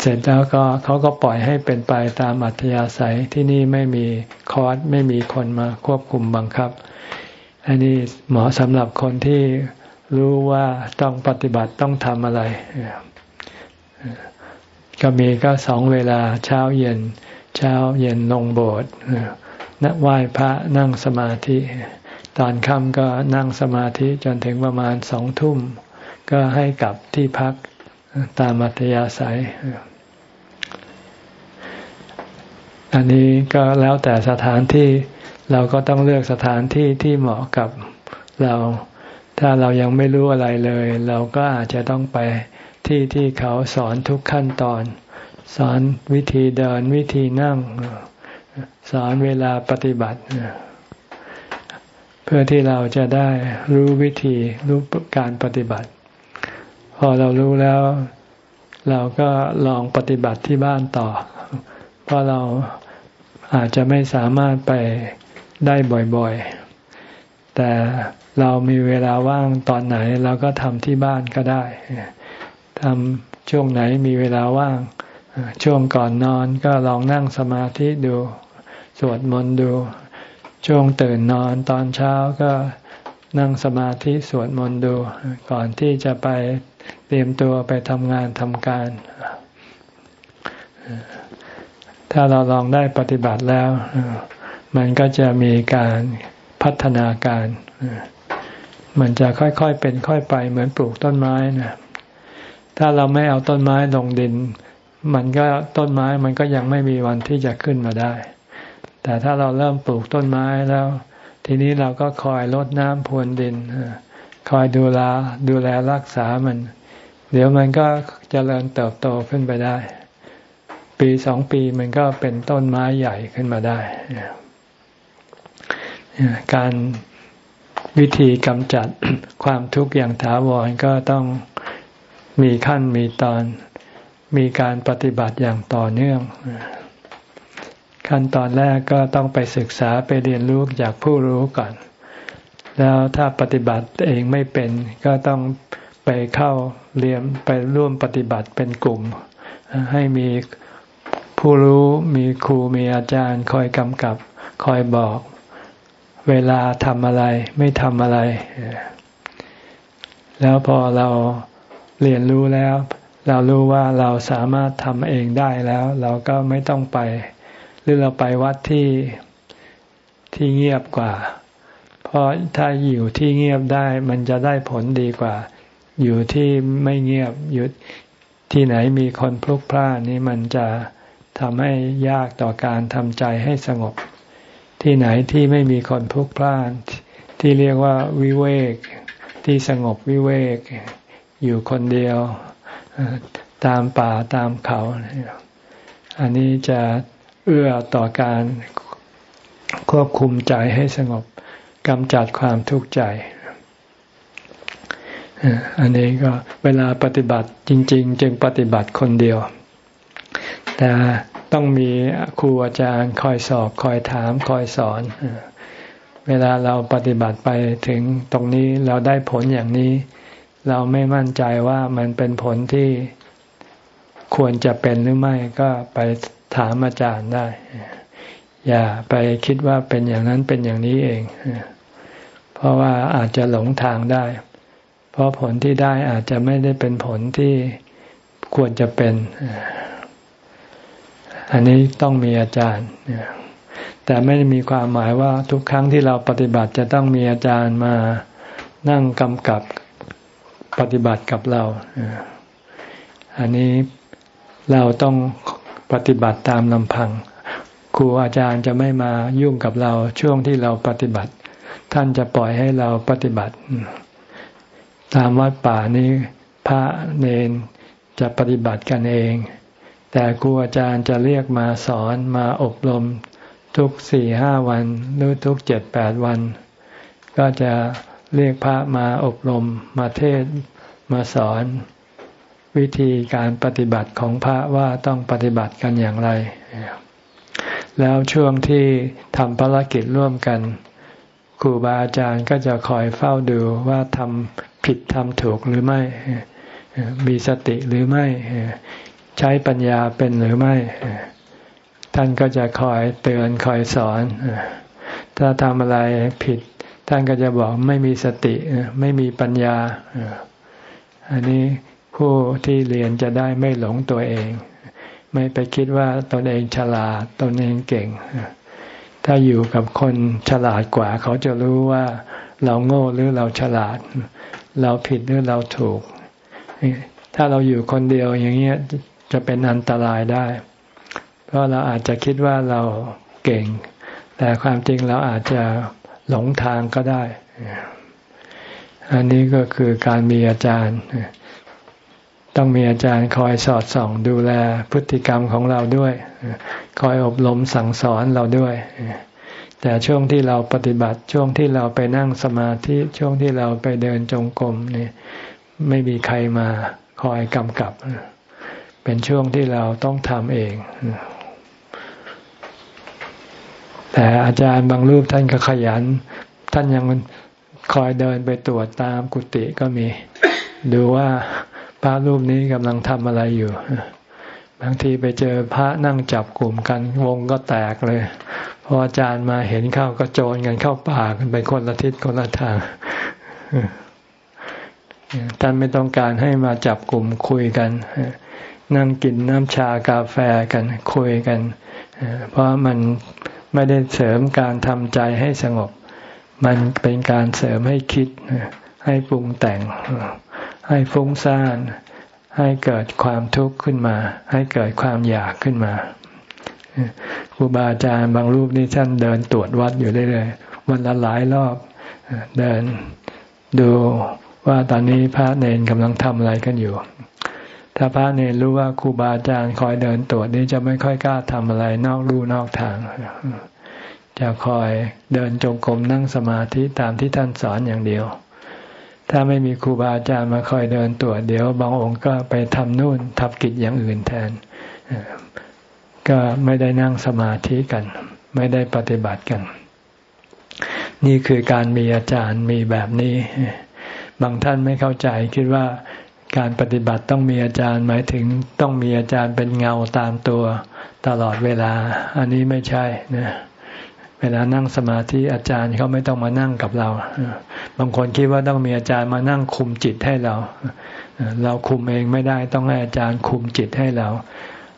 เสร็จแล้วก็เขาก็ปล่อยให้เป็นไปตามอัธยาศัยที่นี่ไม่มีคอร์สไม่มีคนมาควบคุมบังคับ อันนี้เหมาะสำหรับคนที่รู้ว่าต้องปฏิบัติต้องทำอะไร ก็มีก็สองเวลาเช้าเย็น เช้าเย็นลงโบสถ์นักไหว้พระนั่งสมาธิ ตอนค่ำก็นั่งสมาธิจนถึงประมาณสองทุ่ม ก็ให้กลับที่พักตามอัธยาศัย อันนี้ก็แล้วแต่สถานที่เราก็ต้องเลือกสถานที่ที่เหมาะกับเรา ถ้าเรายังไม่รู้อะไรเลย เราก็อาจจะต้องไปที่ที่เขาสอนทุกขั้นตอน สอนวิธีเดินวิธีนั่ง สอนเวลาปฏิบัติ เพื่อที่เราจะได้รู้วิธีรู้การปฏิบัติ พอเรารู้แล้ว เราก็ลองปฏิบัติที่บ้านต่อ เพราะเรา อาจจะไม่สามารถไปได้บ่อยๆ แต่เรามีเวลาว่างตอนไหนเราก็ทำที่บ้านก็ได้ทำช่วงไหนมีเวลาว่าง ช่วงก่อนนอนก็ลองนั่งสมาธิดู สวดมนต์ดู ช่วงตื่นนอนตอนเช้าก็นั่งสมาธิสวดมนต์ดู ก่อนที่จะไปเตรียมตัวไปทำงานทำการ ถ้าเราลองได้ปฏิบัติแล้ว มันก็จะมีการพัฒนาการ มันจะค่อยๆเป็นค่อยไปเหมือนปลูกต้นไม้นะถ้าเราไม่เอาต้นไม้ลงดิน มันก็ต้นไม้มันก็ยังไม่มีวันที่จะขึ้นมาได้ แต่ถ้าเราเริ่มปลูกต้นไม้แล้ว ทีนี้เราก็คอยลดน้ำพรวนดินคอยดูแลดูแลรักษามัน เดี๋ยวมันก็จเจริญเติบโตขึ้นไปได้ ปีสองปีมันก็เป็นต้นไม้ใหญ่ขึ้นมาได้ การวิธีกำจัดความทุกข์อย่างถาวรก็ต้องมีขั้นมีตอน มีการปฏิบัติอย่างต่อเนื่อง ขั้นตอนแรกก็ต้องไปศึกษาไปเรียนรู้จากผู้รู้ก่อน แล้วถ้าปฏิบัติเองไม่เป็นก็ต้องไปเข้าเรียนไปร่วมปฏิบัติเป็นกลุ่ม ให้มี ผู้รู้มีครูมีอาจารย์ คอยกำกับ คอยบอก เวลาทำอะไร ไม่ทำอะไร แล้วพอเราเรียนรู้แล้ว เรารู้ว่าเราสามารถทำเองได้แล้ว เราก็ไม่ต้องไป หรือเราไปวัดที่ที่เงียบกว่า เพราะถ้าอยู่ที่เงียบได้ มันจะได้ผลดีกว่า อยู่ที่ไม่เงียบอยู่ที่ไหนมีคนพลุกพล่านนี้มันจะ ทำให้ยากต่อการทำใจให้สงบ ที่ไหนที่ไม่มีคนพลุกพล่าน ที่เรียกว่าวิเวก ที่สงบวิเวก อยู่คนเดียว ตามป่าตามเขา อันนี้จะเอื้อต่อการควบคุมใจให้สงบกำจัดความทุกข์ใจอันนี้ก็เวลาปฏิบัติจริง ๆ จึงปฏิบัติคนเดียว แต่ ต้องมีครูอาจารย์คอยสอบคอยถามคอยสอน เวลาเราปฏิบัติไปถึงตรงนี้เราได้ผลอย่างนี้ เราไม่มั่นใจว่ามันเป็นผลที่ควรจะเป็นหรือไม่ก็ไปถามอาจารย์ได้ อย่าไปคิดว่าเป็นอย่างนั้นเป็นอย่างนี้เอง เพราะว่าอาจจะหลงทางได้ เพราะผลที่ได้อาจจะไม่ได้เป็นผลที่ควรจะเป็นอ อันนี้ต้องมีอาจารย์แต่ไม่ได้มีความหมายว่าทุกครั้งที่เราปฏิบัติจะต้องมีอาจารย์มานั่งกำกับปฏิบัติกับเรา อันนี้เราต้องปฏิบัติตามลำพัง ครูอาจารย์จะไม่มายุ่งกับเราช่วงที่เราปฏิบัติ ท่านจะปล่อยให้เราปฏิบัติ ตามวัดป่านี้พระเนนจะปฏิบัติกันเอง แต่ครูอาจารย์จะเรียกมาสอนมาอบรมทุกสี่ห้าวันหรือทุกเจ็ดแปดวัน ก็จะเรียกพระมาอบรมมาเทศมาสอน วิธีการปฏิบัติของพระว่าต้องปฏิบัติกันอย่างไร แล้วช่วงที่ทำภารกิจร่วมกันครูบาอาจารย์ก็จะคอยเฝ้าดูว่าทำผิดทำถูกหรือไม่ มีสติหรือไม่ ใช้ปัญญาเป็นหรือไม่ ท่านก็จะคอยเตือนคอยสอน ถ้าทำอะไรผิด ท่านก็จะบอกไม่มีสติไม่มีปัญญา อันนี้ผู้ที่เรียนจะได้ไม่หลงตัวเอง ไม่ไปคิดว่าตนเองฉลาดตนเองเก่ง ถ้าอยู่กับคนฉลาดกว่า เขาจะรู้ว่าเราโง่หรือเราฉลาด เราผิดหรือเราถูก ถ้าเราอยู่คนเดียวอย่างเงี้ย จะเป็นอันตรายได้ เพราะเราอาจจะคิดว่าเราเก่ง แต่ความจริงเราอาจจะหลงทางก็ได้ อันนี้ก็คือการมีอาจารย์ ต้องมีอาจารย์คอยสอดส่องดูแลพฤติกรรมของเราด้วย คอยอบรมสั่งสอนเราด้วยแต่ช่วงที่เราปฏิบัติช่วงที่เราไปนั่งสมาธิช่วงที่เราไปเดินจงกรมนี่ไม่มีใครมาคอยกำกับ เป็นช่วงที่เราต้องทำเอง แต่อาจารย์บางรูปท่านก็ขยัน ท่านยังคอยเดินไปตรวจตามกุฏิก็มี ดูว่าพระรูปนี้กำลังทำอะไรอยู่ บางทีไปเจอพระนั่งจับกลุ่มกันวงก็แตกเลย พออาจารย์มาเห็นเข้าก็โจรกันเข้าป่ากันไปคนละทิศคนละทางท่านไม่ต้องการให้มาจับกลุ่มคุยกัน นั่งกินน้ำชากาแฟกันคุยกัน เพราะมันไม่ได้เสริมการทำใจให้สงบ มันเป็นการเสริมให้คิด ให้ปรุงแต่ง ให้ฟุ้งซ่าน ให้เกิดความทุกข์ขึ้นมา ให้เกิดความอยากขึ้นมาครูบาอาจารย์บางรูปนี่ท่านเดินตรวจวัดอยู่เรื่อยๆวันละหลายรอบเดินดูว่าตอนนี้พระเนนกำลังทำอะไรกันอยู่ ถ้าพระเนรรู้ว่าครูบาอาจารย์คอยเดินตรวจนี้จะไม่ค่อยกล้าทำอะไรนอกรูนอกทาง จะคอยเดินจงกรมนั่งสมาธิตามที่ท่านสอนอย่างเดียว ถ้าไม่มีครูบาอาจารย์มาคอยเดินตรวจเดี๋ยว บางองค์ก็ไปทำนู่นทับกิจอย่างอื่นแทน ก็ไม่ได้นั่งสมาธิกัน ไม่ได้ปฏิบัติกัน นี่คือการมีอาจารย์มีแบบนี้ บางท่านไม่เข้าใจคิดว่า การปฏิบัติต้องมีอาจารย์หมายถึงต้องมีอาจารย์เป็นเงาตามตัวตลอดเวลา อันนี้ไม่ใช่นะเวลานั่งสมาธิอาจารย์เขาไม่ต้องมานั่งกับเรา บางคนคิดว่าต้องมีอาจารย์มานั่งคุมจิตให้เรา เราคุมเองไม่ได้ต้องให้อาจารย์คุมจิตให้เรา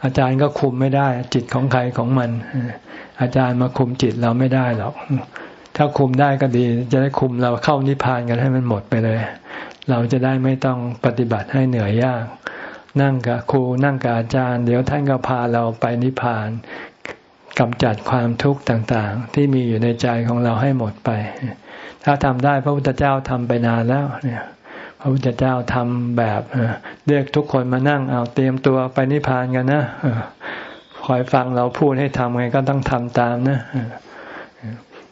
อาจารย์ก็คุมไม่ได้ จิตของใครของมัน อาจารย์มาคุมจิตเราไม่ได้หรอก ถ้าคุมได้ก็ดี จะได้คุมเราเข้านิพพานกันให้มันหมดไปเลย เราจะได้ไม่ต้องปฏิบัติให้เหนื่อยยาก นั่งกับครูนั่งกับอาจารย์ เดี๋ยวท่านก็พาเราไปนิพพานกำจัดความทุกข์ต่างๆ ที่มีอยู่ในใจของเราให้หมดไป ถ้าทำได้พระพุทธเจ้าทำไปนานแล้วเนี่ยพระพุทธเจ้าทำแบบเรียกทุกคนมานั่งเอาเตรียมตัวไปนิพพานกันนะคอยฟังเราพูดให้ทำไงก็ต้องทำตามนะ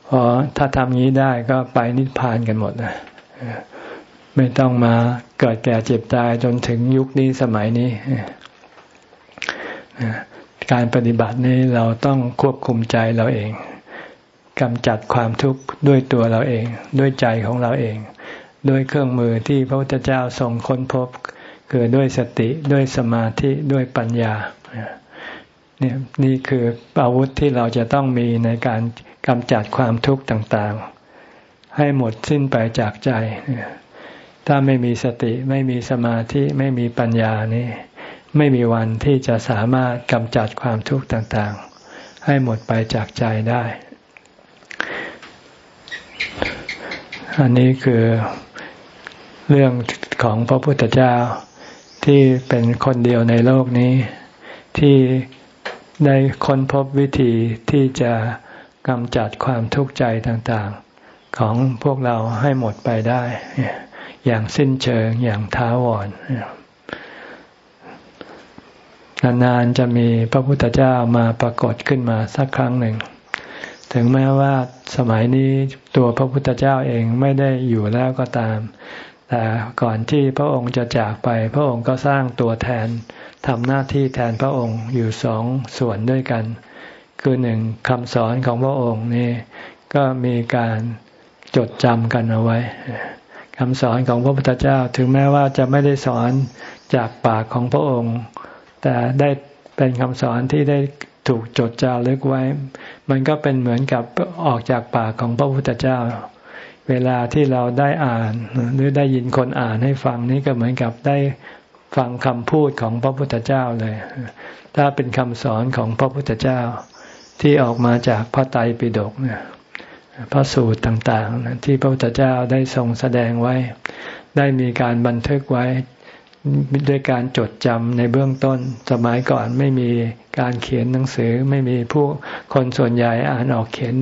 พอถ้าทำงี้ได้ก็ไปนิพพานกันหมดนะ ไม่ต้องมาเกิดแก่เจ็บตายจนถึงยุคนี้สมัยนี้การปฏิบัตินี้เราต้องควบคุมใจเราเองกำจัดความทุกข์ด้วยตัวเราเอง ด้วยใจของเราเอง ด้วยเครื่องมือที่พระพุทธเจ้าทรงค้นพบ คือด้วยสติด้วยสมาธิด้วยปัญญาเนี่ยนี่คืออาวุธที่เราจะต้องมีในการกำจัดความทุกข์ต่างๆ ให้หมดสิ้นไปจากใจ ถ้าไม่มีสติไม่มีสมาธิไม่มีปัญญานี่ไม่มีวันที่จะสามารถกำจัดความทุกข์ต่างๆ ให้หมดไปจากใจได้ อันนี้คือเรื่องของพระพุทธเจ้าที่เป็นคนเดียวในโลกนี้ ที่ได้ค้นพบวิธีที่จะกำจัดความทุกข์ใจต่างๆ ของพวกเราให้หมดไปได้ อย่างสิ้นเชิงอย่างท้าวรนานๆจะมีพระพุทธเจ้ามาปรากฏขึ้นมาสักครั้งหนึ่ง ถึงแม้ว่าสมัยนี้ตัวพระพุทธเจ้าเองไม่ได้อยู่แล้วก็ตาม แต่ก่อนที่พระองค์จะจากไป พระองค์ก็สร้างตัวแทนทำหน้าที่แทนพระองค์อยู่สองส่วนด้วยกัน คือหนึ่งคำสอนของพระองค์นี่ก็มีการจดจำกันเอาไว้ คำสอนของพระพุทธเจ้าถึงแม้ว่าจะไม่ได้สอนจากปากของพระองค์ แต่ได้เป็นคำสอนที่ได้ถูกจดจารึกไว้ มันก็เป็นเหมือนกับออกจากปากของพระพุทธเจ้า เวลาที่เราได้อ่าน หรือได้ยินคนอ่านให้ฟังนี่ก็เหมือนกับได้ฟังคำพูดของพระพุทธเจ้าเลย ถ้าเป็นคำสอนของพระพุทธเจ้า ที่ออกมาจากพระไตรปิฎกเนี่ย พระสูตรต่างๆ ที่พระพุทธเจ้าได้ทรงแสดงไว้ ได้มีการบันทึกไว้ด้วยการจดจำในเบื้องต้น สมัยก่อนไม่มีการเขียนหนังสือไม่มีผู้คนส่วนใหญ่อ่านออกเขียน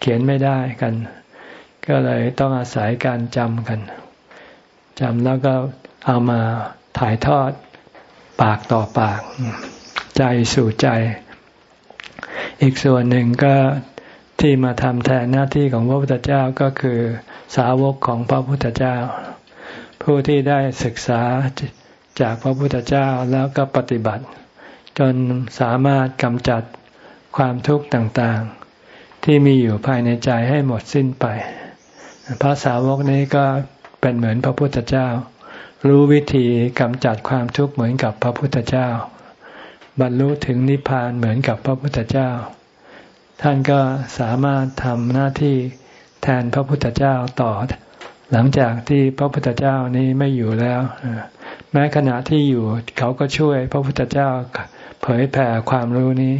เขียนไม่ได้กัน ก็เลยต้องอาศัยการจำกันจำแล้วก็เอามาถ่ายทอดปากต่อปาก ใจสู่ใจ อีกส่วนหนึ่งก็ ที่มาทำแทนหน้าที่ของพระพุทธเจ้าก็คือสาวกของพระพุทธเจ้า ผู้ที่ได้ศึกษาจากพระพุทธเจ้าแล้วก็ปฏิบัติ จนสามารถกำจัดความทุกข์ต่างๆ ที่มีอยู่ภายในใจให้หมดสิ้นไป พระสาวกนี้ก็เป็นเหมือนพระพุทธเจ้า รู้วิธีกำจัดความทุกข์เหมือนกับพระพุทธเจ้า บรรลุถึงนิพพานเหมือนกับพระพุทธเจ้า ท่านก็สามารถทำหน้าที่แทนพระพุทธเจ้าต่อ หลังจากที่พระพุทธเจ้านี้ไม่อยู่แล้วแม้ขณะที่อยู่เขาก็ช่วยพระพุทธเจ้าเผยแผ่ความรู้นี้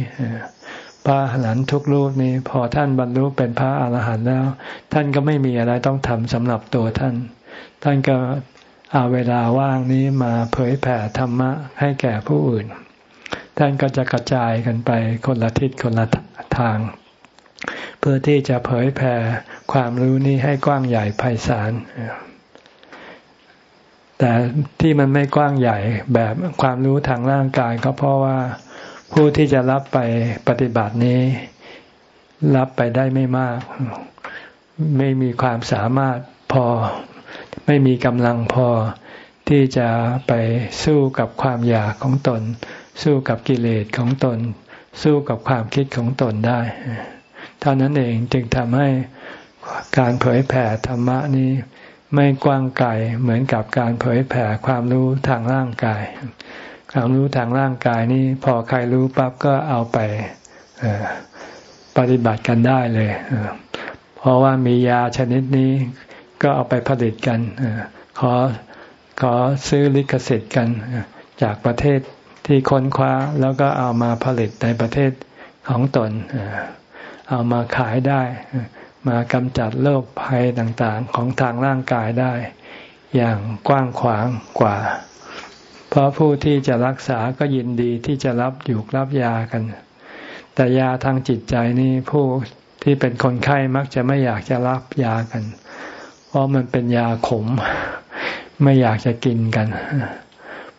พระอรหันทุกรูปนี้ พอท่านบรรลุเป็นพระอรหันต์แล้ว ท่านก็ไม่มีอะไรต้องทำสำหรับตัวท่าน ท่านก็เอาเวลาว่างนี้มาเผยแผ่ธรรมะให้แก่ผู้อื่น ท่านก็จะกระจายกันไปคนละทิศคนละ ทาง เพื่อที่จะเผยแผ่ความรู้นี้ให้กว้างใหญ่ไพศาลแต่ที่มันไม่กว้างใหญ่แบบความรู้ทางร่างกายก็เพราะว่าผู้ที่จะรับไปปฏิบัตินี้ รับไปได้ไม่มาก ไม่มีความสามารถพอ ไม่มีกำลังพอที่จะไปสู้กับความอยากของตน สู้กับกิเลสของตน สู้กับความคิดของตนได้เท่านั้นเองจึงทำให้การเผยแผ่ธรรมะนี้ไม่กว้างไกลเหมือนกับการเผยแผ่ความรู้ทางร่างกาย ความรู้ทางร่างกายนี้พอใครรู้ปั๊บก็เอาไปปฏิบัติกันได้เลยเพราะว่ามียาชนิดนี้ก็เอาไปผลิตกันขอขอซื้อลิขสิทธิ์กันจากประเทศ ที่ค้นคว้าแล้วก็เอามาผลิตในประเทศของตน เอามาขายได้ มากำจัดโรคภัยต่างๆ ของทางร่างกายได้ อย่างกว้างขวางกว่า เพราะผู้ที่จะรักษาก็ยินดีที่จะรับอยู่รับยากัน แต่ยาทางจิตใจนี่ผู้ที่เป็นคนไข้มักจะไม่อยากจะรับยากัน เพราะมันเป็นยาขม ไม่อยากจะกินกัน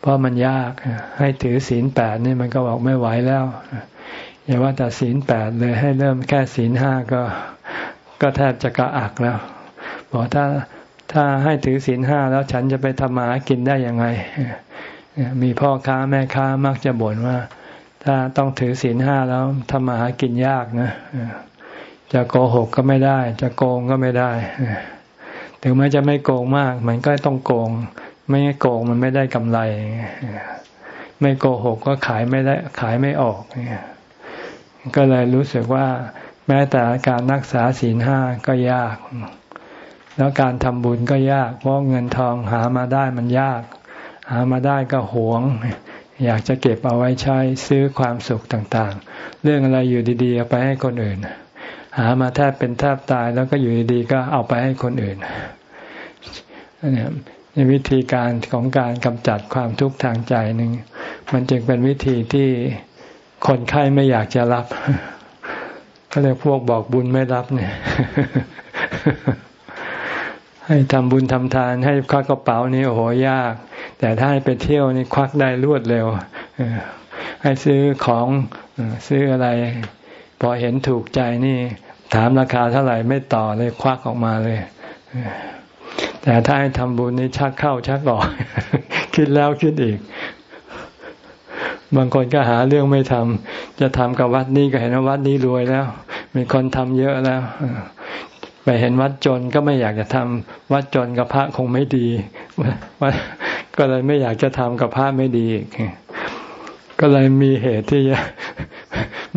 เพราะมันยากให้ถือศีลแปดนี่มันก็บอกไม่ไหวแล้วอย่าว่าแต่ศีลแปดเลยให้เริ่มแค่ศีลห้าก็ก็แทบจะกระอักแล้วบอกถ้าถ้าให้ถือศีลห้าแล้วฉันจะไปทำมาหากินได้ยังไงมีพ่อค้าแม่ค้ามักจะบ่นว่า ถ้าต้องถือศีลห้าแล้วทำมาหากินยากนะจะโกหกก็ไม่ได้ จะโกงก็ไม่ได้ ถึงแม้จะไม่โกงมาก มันก็ต้องโกง ไม่โกงมันไม่ได้กำไร ไม่โกหกก็ขายไม่ได้ขายไม่ออกก็เลยรู้สึกว่า แม้แต่การรักษาศีลห้าก็ยาก แล้วการทำบุญก็ยาก เพราะเงินทองหามาได้มันยาก หามาได้ก็หวง อยากจะเก็บเอาไว้ใช้ซื้อความสุขต่างๆ เรื่องอะไรอยู่ดีๆไปให้คนอื่น หามาแทบเป็นแทบตายแล้วก็อยู่ดีๆก็เอาไปให้คนอื่นเนี่ย ในวิธีการของการกำจัดความทุกข์ทางใจหนึ่งมันจึงเป็นวิธีที่คนไข้ไม่อยากจะรับก็เลยพวกบอกบุญไม่รับเนี่ย ให้ทำบุญทำทานให้ควักกระเป๋านี่โอ้โหยาก แต่ถ้าให้ไปเที่ยวนี่ควักได้รวดเร็วให้ซื้อของซื้ออะไร พอเห็นถูกใจนี่ ถามราคาเท่าไหร่ไม่ต่อเลยควักออกมาเลย แต่ถ้าให้ทำบุญนี่ชักเข้าชักออก คิดแล้วคิดอีก บางคนก็หาเรื่องไม่ทำจะทำกับวัดนี้ก็เห็นว่าวัดนี้รวยแล้ว มีคนทำเยอะแล้วไปเห็นวัดจนก็ไม่อยากจะทำวัดจนกับพระคงไม่ดีก็เลยไม่อยากจะทำกับพระไม่ดีอีกก็เลยมีเหตุที่จะ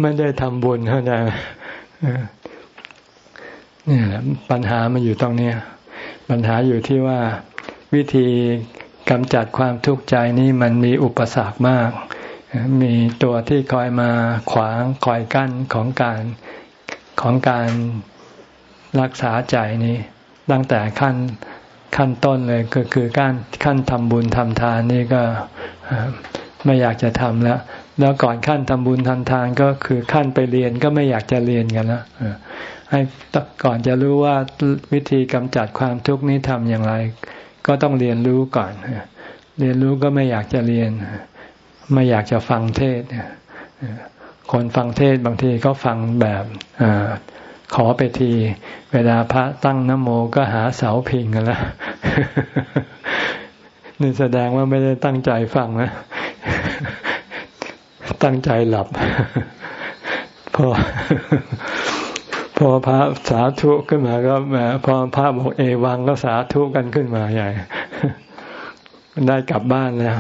ไม่ได้ทำบุญเข้าใจไหมนี่แหละปัญหามันอยู่ตรงนี้ ปัญหาอยู่ที่ว่าวิธีกำจัดความทุกข์ใจนี้มันมีอุปสรรคมาก มีตัวที่คอยมาขวางคอยกั้นของการของการรักษาใจนี้ ตั้งแต่ขั้นขั้นต้นเลยก็คือการขั้นทำบุญทำทานนี่ก็ไม่อยากจะทำแล้ว แล้วก่อนขั้นทำบุญทำทานก็คือขั้นไปเรียนก็ไม่อยากจะเรียนกันแล้ว ให้ก่อนจะรู้ว่าวิธีกำจัดความทุกข์นี้ทำอย่างไร ก็ต้องเรียนรู้ก่อน เรียนรู้ก็ไม่อยากจะเรียน ไม่อยากจะฟังเทศคนฟังเทศบางทีก็ฟังแบบอขอไปที เวลาพระตั้งนโมก็หาเสาพิงกันล้วนี่แสดงว่าไม่ได้ตั้งใจฟังนะ ตั้งใจหลับพอ พอพระสาธุขึ้นมาก็แหมพอพระบอกเอวังก็สาธุกันขึ้นมาใหญ่ได้กลับบ้านแล้ว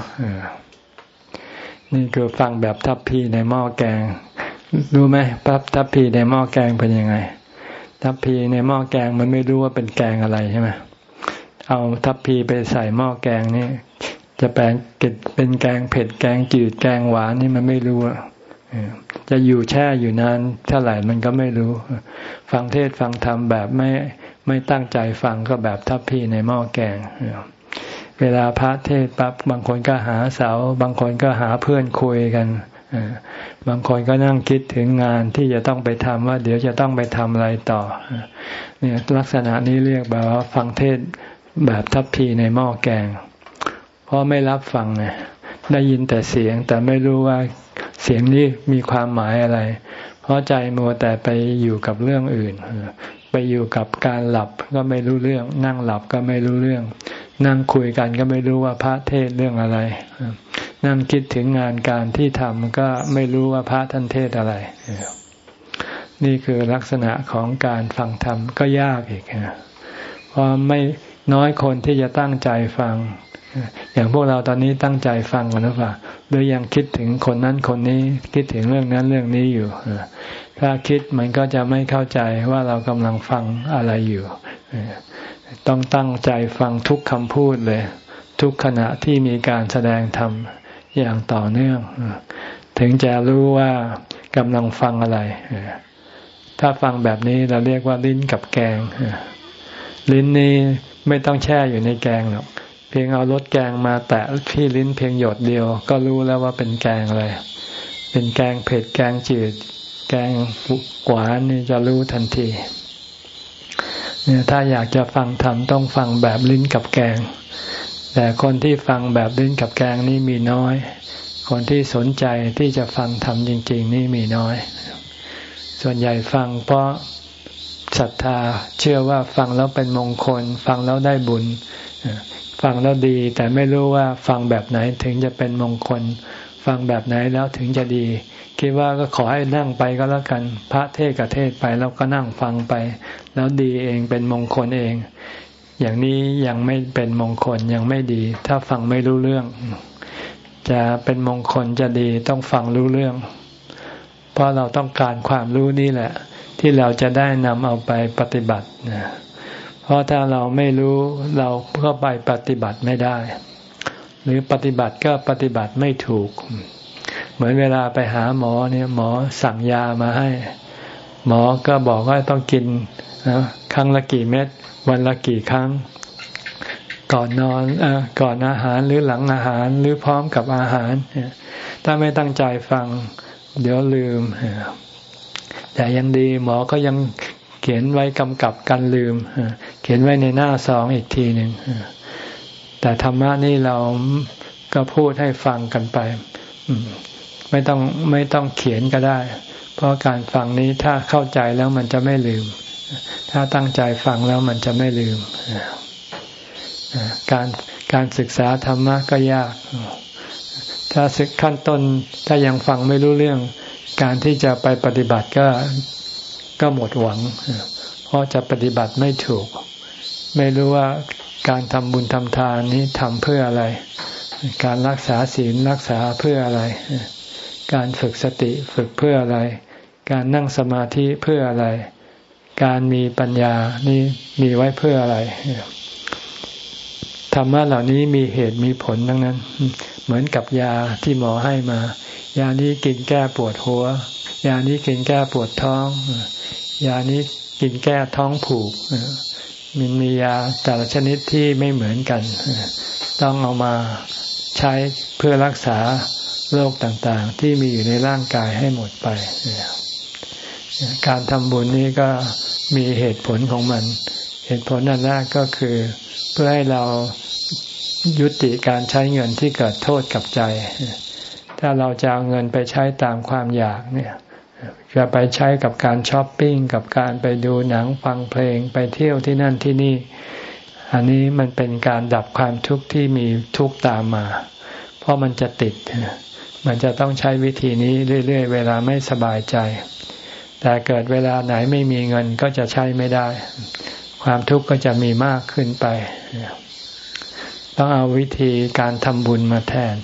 นี่คือฟังแบบทัพพีในหม้อแกง รู้ไหมปั๊บทัพพีในหม้อแกงเป็นยังไง ทัพพีในหม้อแกงมันไม่รู้ว่าเป็นแกงอะไรใช่ไหมเอาทัพพีไปใส่หม้อแกงนี่จะแปลงเกดเป็นแกงเผ็ดแกงจืดแกงหวานนี่มันไม่รู้ จะอยู่แช่อยู่นานเท่าไหร่มันก็ไม่รู้ ฟังเทศฟังธรรมแบบไม่ไม่ตั้งใจฟังก็แบบทัพพีในหม้อแกง เวลาพระเทศปั๊บบางคนก็หาเสา บางคนก็หาเพื่อนคุยกันบางคนก็นั่งคิดถึงงานที่จะต้องไปทำว่า เดี๋ยวจะต้องไปทำอะไรต่อเนี่ยลักษณะนี้เรียกแบบว่าฟังเทศแบบทัพพีในหม้อแกง เพราะไม่รับฟังไง ได้ยินแต่เสียงแต่ไม่รู้ว่าเสียงนี้มีความหมายอะไร เพราะใจมัวแต่ไปอยู่กับเรื่องอื่น ไปอยู่กับการหลับก็ไม่รู้เรื่อง นั่งหลับก็ไม่รู้เรื่อง นั่งคุยกันก็ไม่รู้ว่าพระเทศเรื่องอะไร นั่งคิดถึงงานการที่ทำก็ไม่รู้ว่าพระท่านเทศอะไรนี่คือลักษณะของการฟังธรรมก็ยากอีกนะเพราะไม่น้อยคนที่จะตั้งใจฟัง อย่างพวกเราตอนนี้ตั้งใจฟังกันหรือเปล่าหรือยังคิดถึงคนนั้นคนนี้คิดถึงเรื่องนั้นเรื่องนี้อยู่ถ้าคิดมันก็จะไม่เข้าใจว่าเรากำลังฟังอะไรอยู่ต้องตั้งใจฟังทุกคำพูดเลย ทุกขณะที่มีการแสดงธรรมอย่างต่อเนื่อง ถึงจะรู้ว่ากำลังฟังอะไร ถ้าฟังแบบนี้เราเรียกว่าลิ้นกับแกงลิ้นนี้ไม่ต้องแช่อยู่ในแกงหรอก พียงเอารสแกงมาแตะที่ลิ้นเพียงหยดเดียว ก็รู้แล้วว่าเป็นแกงอะไร เป็นแกงเผ็ดแกงจืด แกงหวานนี่จะรู้ทันที เนี่ยถ้าอยากจะฟังธรรมต้องฟังแบบลิ้นกับแกง แต่คนที่ฟังแบบลิ้นกับแกงนี่มีน้อย คนที่สนใจที่จะฟังธรรมจริง ๆ นี่มีน้อย ส่วนใหญ่ฟังเพราะศรัทธาเชื่อว่าฟังแล้วเป็นมงคล ฟังแล้วได้บุญ ฟังแล้วดี แต่ไม่รู้ว่าฟังแบบไหนถึงจะเป็นมงคล ฟังแบบไหนแล้วถึงจะดี คิดว่าก็ขอให้นั่งไปก็แล้วกัน พระเทศกับเทศไปแล้วก็นั่งฟังไป แล้วดีเองเป็นมงคลเอง อย่างนี้ยังไม่เป็นมงคลยังไม่ดี ถ้าฟังไม่รู้เรื่อง จะเป็นมงคลจะดีต้องฟังรู้เรื่อง เพราะเราต้องการความรู้นี่แหละ ที่เราจะได้นำเอาไปปฏิบัตินะ เพราะถ้าเราไม่รู้เราก็ไปปฏิบัติไม่ได้ หรือปฏิบัติก็ปฏิบัติไม่ถูก เหมือนเวลาไปหาหมอเนี่ยหมอสั่งยามาให้ หมอก็บอกว่าต้องกินนะครั้งละกี่เม็ดวันละกี่ครั้ง ก่อนนอนอก่อนอาหารหรือหลังอาหารหรือพร้อมกับอาหาร ถ้าไม่ตั้งใจฟัง เดี๋ยวลืมแต่ยังดีหมอก็ยัง เขียนไว้กำกับกันลืม เขียนไว้ในหน้าสองอีกทีหนึ่งแต่ธรรมะนี่เราก็พูดให้ฟังกันไปไม่ต้องไม่ต้องเขียนก็ได้ เพราะการฟังนี้ถ้าเข้าใจแล้วมันจะไม่ลืม ถ้าตั้งใจฟังแล้วมันจะไม่ลืมการการศึกษาธรรมะก็ยาก ถ้าศึกขั้นต้นถ้ายังฟังไม่รู้เรื่อง การที่จะไปปฏิบัติก็ ก็หมดหวัง เพราะจะปฏิบัติไม่ถูก ไม่รู้ว่าการทำบุญทำทานนี้ทำเพื่ออะไร การรักษาศีลรักษาเพื่ออะไร การฝึกสติฝึกเพื่ออะไร การนั่งสมาธิเพื่ออะไร การมีปัญญานี่มีไว้เพื่ออะไรธรรมะเหล่านี้มีเหตุมีผลทั้งนั้น เหมือนกับยาที่หมอให้มา ยานี้กินแก้ปวดหัว ยานี้กินแก้ปวดท้อง ยานี้กินแก้ท้องผูกมันมียาแต่ละชนิดที่ไม่เหมือนกัน ต้องเอามาใช้เพื่อรักษาโรคต่างๆ ที่มีอยู่ในร่างกายให้หมดไป การทำบุญนี้ก็มีเหตุผลของมัน เหตุผลอันแรกก็คือเพื่อให้เรายุติการใช้เงินที่เกิดโทษกับใจ ถ้าเราจะเอาเงินไปใช้ตามความอยากเนี่ย จะไปใช้กับการช้อปปิ้งกับการไปดูหนังฟังเพลงไปเที่ยวที่นั่นที่นี่ อันนี้มันเป็นการดับความทุกข์ที่มีทุกข์ตามมา เพราะมันจะติด มันจะต้องใช้วิธีนี้เรื่อยๆ เวลาไม่สบายใจ แต่เกิดเวลาไหนไม่มีเงินก็จะใช้ไม่ได้ ความทุกข์ก็จะมีมากขึ้นไป ต้องเอาวิธีการทำบุญมาแทน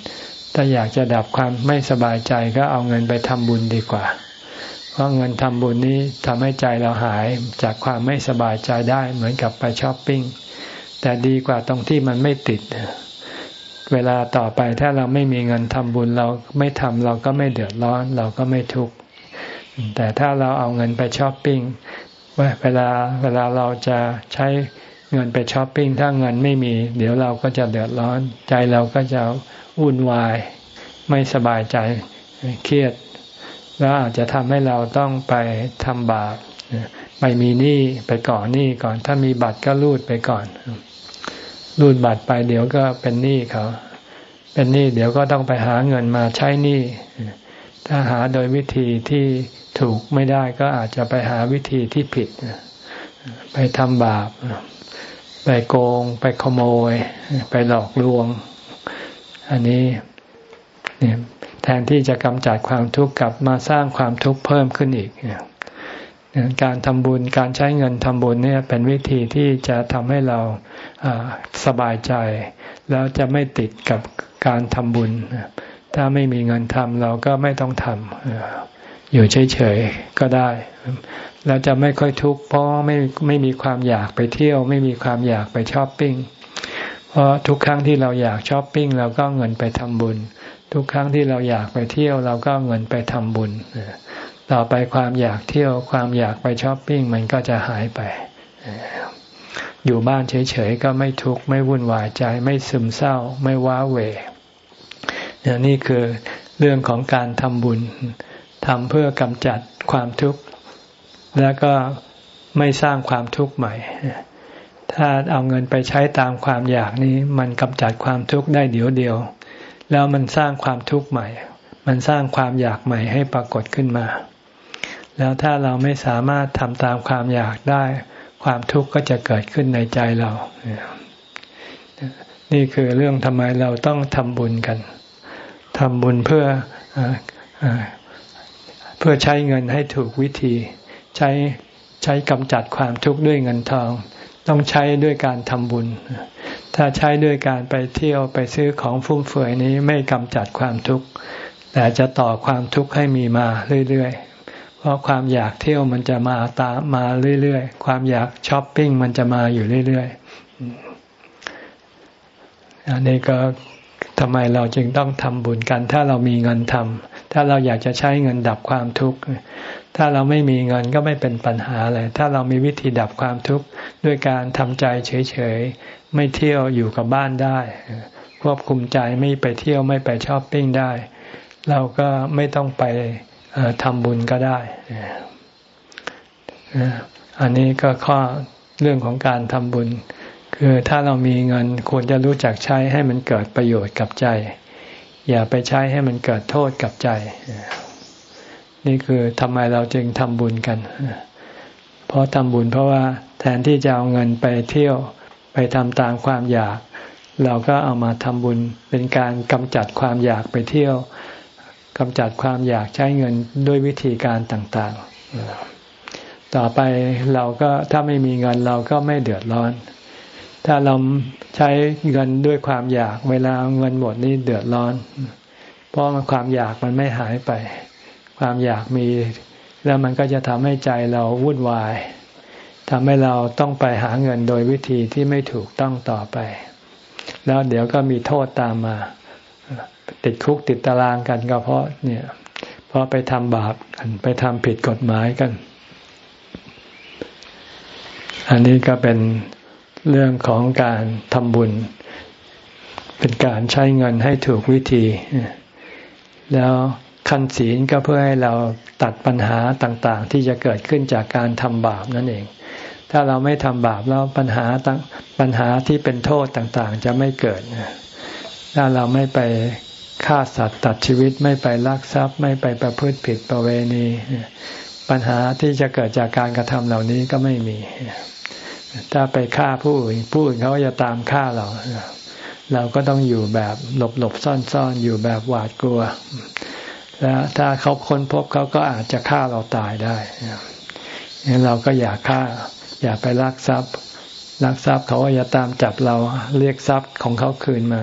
ถ้าอยากจะดับความไม่สบายใจก็เอาเงินไปทำบุญดีกว่า เพราะเงินทำบุญนี้ทำให้ใจเราหายจากความไม่สบายใจได้เหมือนกับไปช้อปปิ้ง แต่ดีกว่าตรงที่มันไม่ติด เวลาต่อไปถ้าเราไม่มีเงินทำบุญเราไม่ทำเราก็ไม่เดือดร้อนเราก็ไม่ทุกข์ แต่ถ้าเราเอาเงินไปช้อปปิ้งเวลาเวลาเราจะใช้เงินไปช้อปปิ้งถ้าเงินไม่มี เดี๋ยวเราก็จะเดือดร้อน ใจเราก็จะวุ่นวาย ไม่สบายใจเครียด แล้วอาจจะทำให้เราต้องไปทำบาปไปมีหนี้ไปก่อหนี้ก่อน ถ้ามีบัตรก็รูดไปก่อนรูดบัตรไปเดี๋ยวก็เป็นหนี้เขาเป็นหนี้เดี๋ยวก็ต้องไปหาเงินมาใช้หนี้ถ้าหาโดยวิธีที่ถูกไม่ได้ก็อาจจะไปหาวิธีที่ผิด ไปทำบาป ไปโกง ไปขโมย ไปหลอกลวง อันนี้เนี่ย แทนที่จะกำจัดความทุกข์กลับมาสร้างความทุกข์เพิ่มขึ้นอีกการทำบุญการใช้เงินทำบุญเนี่ยเป็นวิธีที่จะทำให้เราสบายใจ แล้วจะไม่ติดกับการทำบุญ ถ้าไม่มีเงินทำเราก็ไม่ต้องทำอยู่เฉยๆก็ได้เราจะไม่ค่อยทุกข์เพราะไม่ไม่มีความอยากไปเที่ยว ไม่มีความอยากไปช้อปปิ้งเพราะทุกครั้งที่เราอยากช้อปปิ้งเราก็เงินไปทำบุญ ทุกครั้งที่เราอยากไปเที่ยวเราก็เงินไปทำบุญต่อไปความอยากเที่ยวความอยากไปช้อปปิ้งมันก็จะหายไปอยู่บ้านเฉยๆก็ไม่ทุกข์ไม่วุ่นวายใจ ไม่ซึมเศร้า ไม่ว้าเหวนี่คือเรื่องของการทำบุญทำเพื่อกำจัดความทุกข์ แล้วก็ไม่สร้างความทุกข์ใหม่ ถ้าเอาเงินไปใช้ตามความอยากนี้ มันกำจัดความทุกข์ได้เดี๋ยวเดียว แล้วมันสร้างความทุกข์ใหม่ มันสร้างความอยากใหม่ให้ปรากฏขึ้นมา แล้วถ้าเราไม่สามารถทำตามความอยากได้ ความทุกข์ก็จะเกิดขึ้นในใจเรา นี่คือเรื่องทำไมเราต้องทำบุญกันทำบุญเพื่อเพื่อใช้เงินให้ถูกวิธีใช้ใช้กำจัดความทุกข์ด้วยเงินทอง ต้องใช้ด้วยการทำบุญ ถ้าใช้ด้วยการไปเที่ยวไปซื้อของฟุ่มเฟือยนี้ไม่กำจัดความทุกข์แต่จะต่อความทุกข์ให้มีมาเรื่อยๆ เพราะความอยากเที่ยวมันจะมาตามมาเรื่อยๆ ความอยากช้อปปิ้งมันจะมาอยู่เรื่อยๆ อันนี้ก็ทำไมเราจึงต้องทำบุญกัน ถ้าเรามีเงินทำถ้าเราอยากจะใช้เงินดับความทุกข์ถ้าเราไม่มีเงินก็ไม่เป็นปัญหาเลยถ้าเรามีวิธีดับความทุกข์ด้วยการทำใจเฉยๆ ไม่เที่ยวอยู่กับบ้านได้ ควบคุมใจไม่ไปเที่ยวไม่ไปชอบปิ้งได้ เราก็ไม่ต้องไปทำบุญก็ได้ อันนี้ก็ข้อเรื่องของการทำบุญ คือถ้าเรามีเงินควรจะรู้จักใช้ให้มันเกิดประโยชน์กับใจ อย่าไปใช้ให้มันเกิดโทษกับใจ นี่คือทำไมเราจึงทำบุญกัน เพราะทำบุญเพราะว่าแทนที่จะเอาเงินไปเที่ยว ทำตามความอยาก เราก็เอามาทำบุญเป็นการกำจัดความอยากไปเที่ยวกำจัดความอยากใช้เงินด้วยวิธีการต่างๆ ต่อไปเราก็ถ้าไม่มีเงินเราก็ไม่เดือดร้อน ถ้าเราใช้เงินด้วยความอยากเวลาเงินหมดนี่เดือดร้อน เพราะความอยากมันไม่หายไป ความอยากมี แล้วมันก็จะทำให้ใจเราวุ่นวาย ทำให้เราต้องไปหาเงินโดยวิธีที่ไม่ถูกต้องต่อไป แล้วเดี๋ยวก็มีโทษตามมา ติดคุกติดตารางกันก็เพราะเนี่ยเพราะไปทำบาปกันไปทำผิดกฎหมายกัน อันนี้ก็เป็นเรื่องของการทำบุญ เป็นการใช้เงินให้ถูกวิธี แล้วขั้นศีลก็เพื่อให้เราตัดปัญหาต่าง ๆ ที่จะเกิดขึ้นจากการทำบาปนั่นเอง ถ้าเราไม่ทำบาปแล้วปัญหาต่างปัญหาที่เป็นโทษต่างๆ จะไม่เกิด ถ้าเราไม่ไปฆ่าสัตว์ตัดชีวิตไม่ไปลักทรัพย์ ไม่ไปประพฤติผิดประเวณี ปัญหาที่จะเกิดจากการกระทำเหล่านี้ก็ไม่มี ถ้าไปฆ่าผู้อื่นผู้อื่นเขาจะตามฆ่าเรา เราก็ต้องอยู่แบบหลบหลบซ่อนซ่อนอยู่แบบหวาดกลัว แล้วถ้าเขาค้นพบเขาก็อาจจะฆ่าเราตายได้งั้นเราก็อย่าฆ่า อย่าไปลักทรัพย์ลักทรัพย์เขาก็จะตามจับเราเรียกทรัพย์ของเขาคืนมา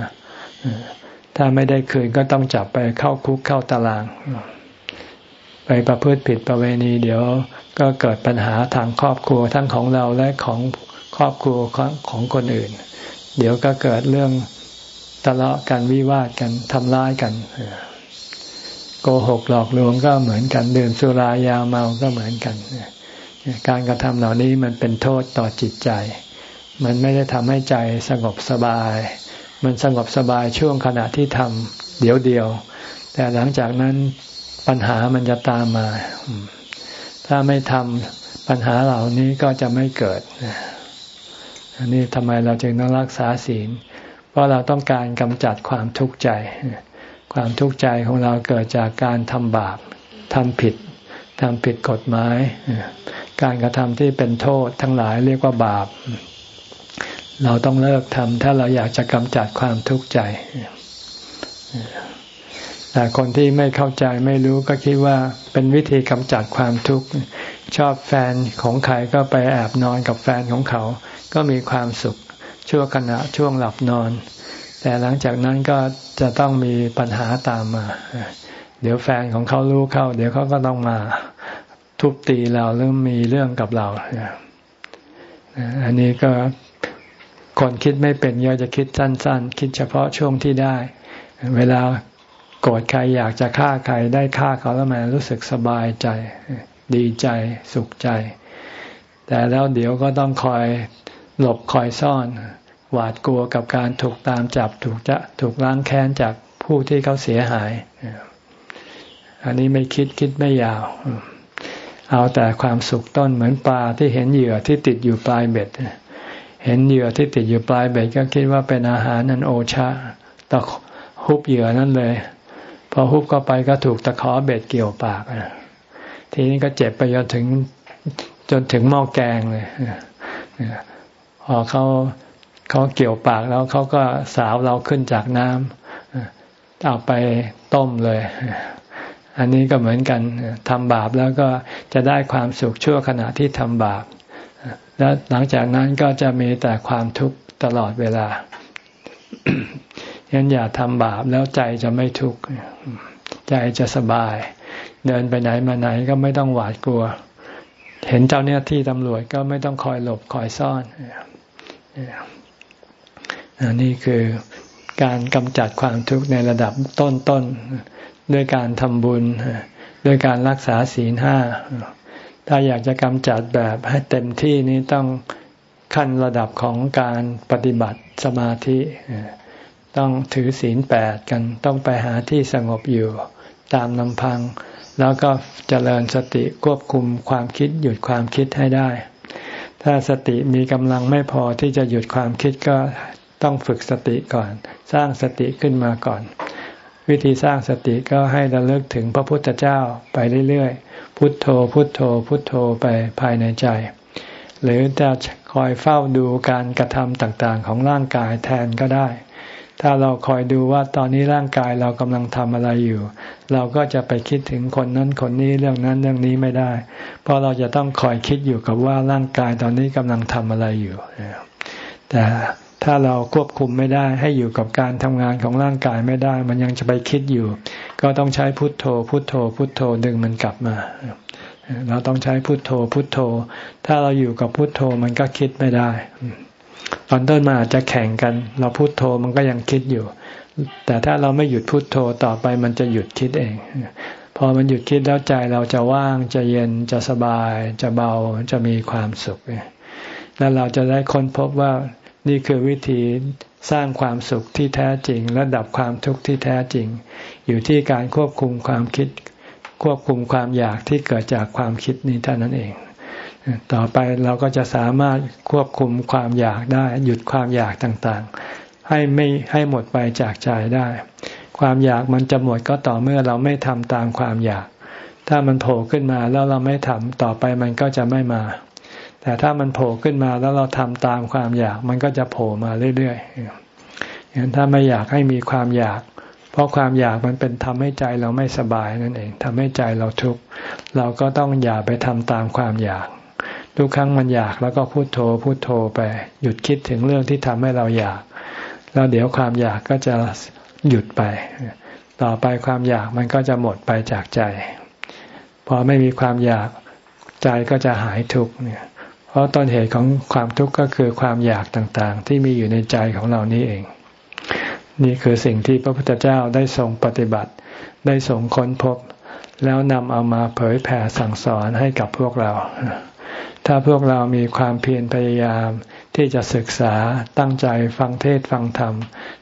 ถ้าไม่ได้คืนก็ต้องจับไปเข้าคุกเข้าตาราง ไปประพฤติผิดประเวณีเดี๋ยวก็เกิดปัญหาทางครอบครัวทั้งของเราและของครอบครัวของคนอื่น เดี๋ยวก็เกิดเรื่องทะเลาะกันวิวาทกันทำร้ายกันโกหกหลอกลวงก็เหมือนกันดื่มสุรายาเมาก็เหมือนกัน การกระทำเหล่านี้มันเป็นโทษต่อจิตใจ มันไม่ได้ทำให้ใจสงบสบาย มันสงบสบายช่วงขณะที่ทำเดี๋ยวเดียว แต่หลังจากนั้นปัญหามันจะตามมา ถ้าไม่ทำปัญหาเหล่านี้ก็จะไม่เกิด อันนี้ทำไมเราจึงต้องรักษาศีล เพราะเราต้องการกำจัดความทุกข์ใจ ความทุกข์ใจของเราเกิดจากการทำบาปทำผิดทำผิดกฎหมาย การกระทำที่เป็นโทษทั้งหลายเรียกว่าบาป เราต้องเลิกทำถ้าเราอยากจะกำจัดความทุกข์ใจ แต่คนที่ไม่เข้าใจไม่รู้ก็คิดว่าเป็นวิธีกำจัดความทุกข์ชอบแฟนของใครก็ไปแอบนอนกับแฟนของเขา ก็มีความสุขชั่วขณะช่วงหลับนอน แต่หลังจากนั้นก็จะต้องมีปัญหาตามมา เดี๋ยวแฟนของเขารู้เข้า เดี๋ยวเขาก็ต้องมา ทุบตีเราหรือมีเรื่องกับเราอันนี้ก็คนคิดไม่เป็นก็จะคิดสั้น ๆ คิดเฉพาะช่วงที่ได้ เวลาโกรธใครอยากจะฆ่าใครได้ฆ่าเขาแล้วมันรู้สึกสบายใจ ดีใจสุขใจ แต่แล้วเดี๋ยวก็ต้องคอยหลบคอยซ่อน หวาดกลัวกับการถูกตามจับถูกจะถูกล้างแค้นจากผู้ที่เขาเสียหาย อันนี้ไม่คิดคิดไม่ยาว เอาแต่ความสุขต้นเหมือนปลาที่เห็นเหยื่อที่ติดอยู่ปลายเบ็ด เห็นเหยื่อที่ติดอยู่ปลายเบ็ดก็คิดว่าเป็นอาหารนั่นโอชาตะฮุบเหยื่อนั่นเลย พอฮุบเข้าไปก็ถูกตะขอเบ็ดเกี่ยวปากทีนี้ก็เจ็บไปจนถึงจนถึงหม้อแกงเลยพอเขาเขาเกี่ยวปากแล้วเขาก็สาวเราขึ้นจากน้ำเอาไปต้มเลย อันนี้ก็เหมือนกันทำบาปแล้วก็จะได้ความสุขชั่วขณะที่ทำบาป แล้วหลังจากนั้นก็จะมีแต่ความทุกข์ตลอดเวลายันอย่าทำบาปแล้วใจจะไม่ทุกข์ใจจะสบาย เดินไปไหนมาไหนก็ไม่ต้องหวาดกลัว เห็นเจ้าเนี่ยที่ตำรวจก็ไม่ต้องคอยหลบคอยซ่อนอนนี้คือการกำจัดความทุกข์ในระดับต้นๆ ด้วยการทำบุญ ด้วยการรักษาศีลห้า ถ้าอยากจะกำจัดแบบให้เต็มที่นี้ต้องขั้นระดับของการปฏิบัติสมาธิ ต้องถือศีลแปดกัน ต้องไปหาที่สงบอยู่ตามลำพัง แล้วก็เจริญสติควบคุมความคิดหยุดความคิดให้ได้ ถ้าสติมีกำลังไม่พอที่จะหยุดความคิดก็ต้องฝึกสติก่อน สร้างสติขึ้นมาก่อน วิธีสร้างสติก็ให้ระลึกถึงพระพุทธเจ้าไปเรื่อยๆ พุทโธ พุทโธ พุทโธไปภายในใจ หรือจะคอยเฝ้าดูการกระทำต่างๆ ของร่างกายแทนก็ได้ ถ้าเราคอยดูว่าตอนนี้ร่างกายเรากำลังทำอะไรอยู่ เราก็จะไปคิดถึงคนนั้นคนนี้เรื่องนั้นเรื่องนี้ไม่ได้ เพราะเราจะต้องคอยคิดอยู่กับว่าร่างกายตอนนี้กำลังทำอะไรอยู่แต่ ถ้าเราควบคุมไม่ได้ ให้อยู่กับการทำงานของร่างกายไม่ได้ มันยังจะไปคิดอยู่ ก็ต้องใช้พุทโธ พุทโธ พุทโธดึงมันกลับมา เราต้องใช้พุทโธ พุทโธ ถ้าเราอยู่กับพุทโธมันก็คิดไม่ได้ ตอนต้นมาอาจจะแข่งกัน เราพุทโธมันก็ยังคิดอยู่ แต่ถ้าเราไม่หยุดพุทโธต่อไปมันจะหยุดคิดเอง พอมันหยุดคิดแล้วใจเราจะว่างจะเย็นจะสบาย จะเบาจะมีความสุขแล้วเราจะได้ค้นพบว่า นี่คือวิธีสร้างความสุขที่แท้จริง และดับความทุกข์ที่แท้จริง อยู่ที่การควบคุมความคิด ควบคุมความอยากที่เกิดจากความคิดนี้เท่านั้นเอง ต่อไปเราก็จะสามารถควบคุมความอยากได้ หยุดความอยากต่างๆ ให้ไม่ให้หมดไปจากใจได้ ความอยากมันจะหมดก็ต่อเมื่อเราไม่ทำตามความอยาก ถ้ามันโผล่ขึ้นมาแล้วเราไม่ทำต่อไปมันก็จะไม่มา แต่ถ้ามันโผล่ขึ้นมาแล้วเราทำตามความอยาก มันก็จะโผล่มาเรื่อยๆอย่างถ้าไม่อยากให้มีความอยาก เพราะความอยากมันเป็นทำให้ใจเราไม่สบายนั่นเองทำให้ใจเราทุกข์เราก็ต้องอย่าไปทำตามความอยาก ทุกครั้งมันอยากแล้วก็พูดโธพูดโธไป หยุดคิดถึงเรื่องที่ทำให้เราอยาก แล้วเดี๋ยวความอยากก็จะหยุดไป ต่อไปความอยากมันก็จะหมดไปจากใจ พอไม่มีความอยากใจก็จะหายทุกข์เนี่ย เพราะต้นเหตุของความทุกข์ก็คือความอยากต่างๆ ที่มีอยู่ในใจของเรานี้เอง นี่คือสิ่งที่พระพุทธเจ้าได้ทรงปฏิบัติ ได้ทรงค้นพบ แล้วนำเอามาเผยแผ่สั่งสอนให้กับพวกเรา ถ้าพวกเรามีความเพียรพยายามที่จะศึกษาตั้งใจฟังเทศฟังธรรม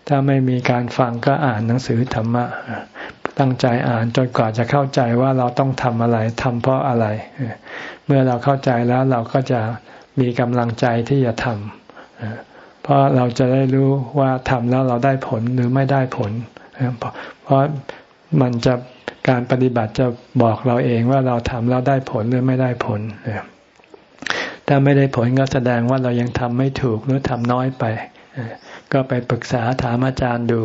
ถ้าไม่มีการฟังก็อ่านหนังสือธรรมะ ตั้งใจอ่านจนกว่าจะเข้าใจว่าเราต้องทำอะไรทำเพราะอะไร เมื่อเราเข้าใจแล้วเราก็จะมีกำลังใจที่จะทำเพราะเราจะได้รู้ว่าทำแล้วเราได้ผลหรือไม่ได้ผล เพราะมันจะการปฏิบัติจะบอกเราเองว่าเราทำแล้วได้ผลหรือไม่ได้ผล ถ้าไม่ได้ผลก็แสดงว่าเรายังทำไม่ถูกหรือทำน้อยไป ก็ไปปรึกษาถามอาจารย์ดู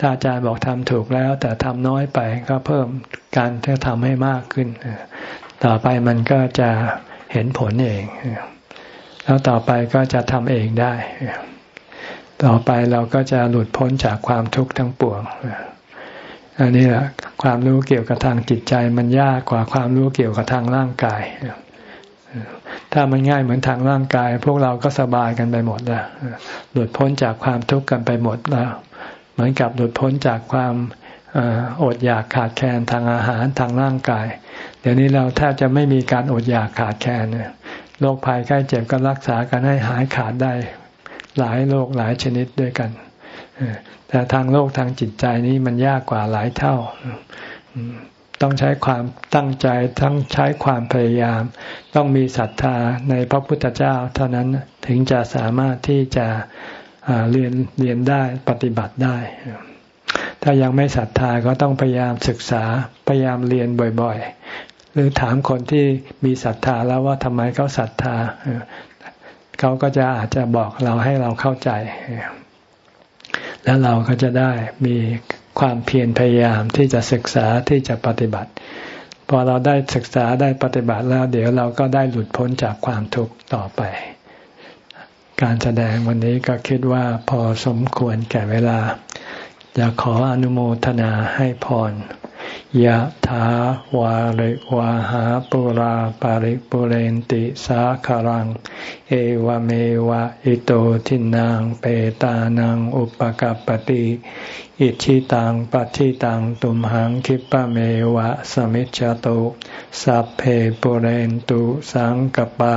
ถ้าอาจารย์บอกทำถูกแล้ว แต่ทำน้อยไปก็เพิ่มการที่ทำให้มากขึ้น ต่อไปมันก็จะเห็นผลเอง แล้วต่อไปก็จะทำเองได้ ต่อไปเราก็จะหลุดพ้นจากความทุกข์ทั้งปวงอันนี้แหละความรู้เกี่ยวกับทางจิตใจมันยากกว่าความรู้เกี่ยวกับทางร่างกาย ถ้ามันง่ายเหมือนทางร่างกาย พวกเราก็สบายกันไปหมดแล้วหลุดพ้นจากความทุกข์กันไปหมดแล้ว เหมือนกับหลุดพ้นจากความอดอยากขาดแคลนทางอาหารทางร่างกาย เดี๋ยวนี้เราแทบจะไม่มีการอดอยากขาดแคลนโรคภัยไข้เจ็บก็รักษากันให้หายขาดได้ หลายโรคหลายชนิดด้วยกันแต่ทางโลกทางจิตใจนี้มันยากกว่าหลายเท่า ต้องใช้ความตั้งใจทั้งใช้ความพยายาม ต้องมีศรัทธาในพระพุทธเจ้า เท่านั้นถึงจะสามารถที่จะเรียนเรียนได้ปฏิบัติได้ ถ้ายังไม่ศรัทธาก็ต้องพยายามศึกษาพยายามเรียนบ่อยๆ หรือถามคนที่มีศรัทธาแล้วว่าทำไมเขาศรัทธาเขาก็จะอาจจะบอกเราให้เราเข้าใจ แล้วเราก็จะได้มี ความเพียรพยายามที่จะศึกษาที่จะปฏิบัติ พอเราได้ศึกษาได้ปฏิบัติแล้ว เดี๋ยวเราก็ได้หลุดพ้นจากความทุกข์ต่อไป การแสดงวันนี้ก็คิดว่าพอสมควรแก่เวลาจะขออนุโมทนาให้พร ยะถาวาริวาหาปุราปาริปุเรนติสาคารัง เอวเมวะอิโตทินังเปตานังอุปกัปติอิชิตังปัชิตังตุมหังคิปะเมวะสมิจจโตสัพเพปุเรนตุสังกปา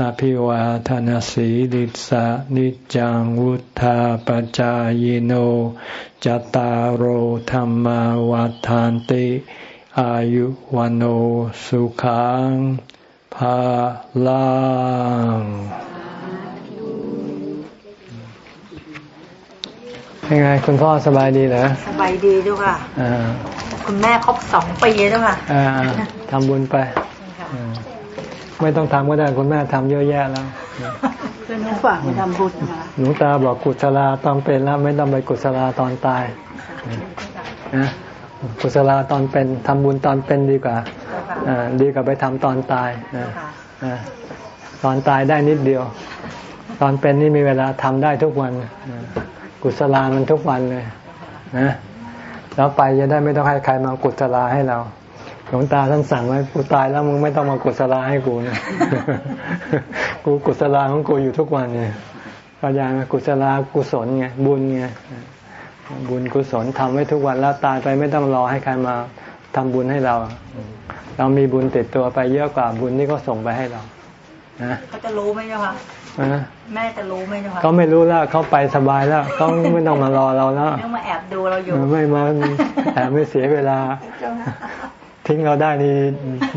อภิวาทานสีลิสะนิจังวุธาปจายโนจตารโหธรรมวัฏานติ อายุวันโอสุขังภาลังยังไงคุณพ่อสบายดีเหรอสบายดีด้วยค่ะคุณแม่ครบสองปีแล้วค่ะทำบุญไป ไม่ต้องทำก็ได้คุณแม่ทำเยอะแยะแล้วเพื่อนฝากมาทำบุญค่ะหนูตาบอกกุศลาตอนเป็นแล้วไม่ต้องไปกุศลาตอนตายนะกุศลาตอนเป็นทำบุญตอนเป็นดีกว่าดีกว่าไปทำตอนตายนะตอนตายได้นิดเดียว ตอนเป็นนี่มีเวลาทำได้ทุกวันกุศลามันทุกวันเลยนะแล้วไปจะได้ไม่ต้องให้ใครมากุศลาให้เรา หลวงตาท่านสั่งไว้กูตายแล้วมึงไม่ต้องมากุศลาให้กูนะกูกุศลาของกูอยู่ทุกวันเนี่ยปัญญากุศลากุศลไงบุญไงบุญกุศลทำไว้ทุกวันแล้วตายไปไม่ต้องรอให้ใครมาทำบุญให้เรา เรามีบุญติดตัวไปเยอะกว่าบุญที่เขาส่งไปให้เรานะเขาจะรู้ไหมเจ้าคะแม่จะรู้ไหมเจ้าคะเขาไม่รู้แล้วเขาไปสบายแล้วเขาไม่ต้องมารอเราแล้วต้องมาแอบดูเราอยู่ไม่มาแอบไม่เสียเวลา ทิ้งเราได้นี่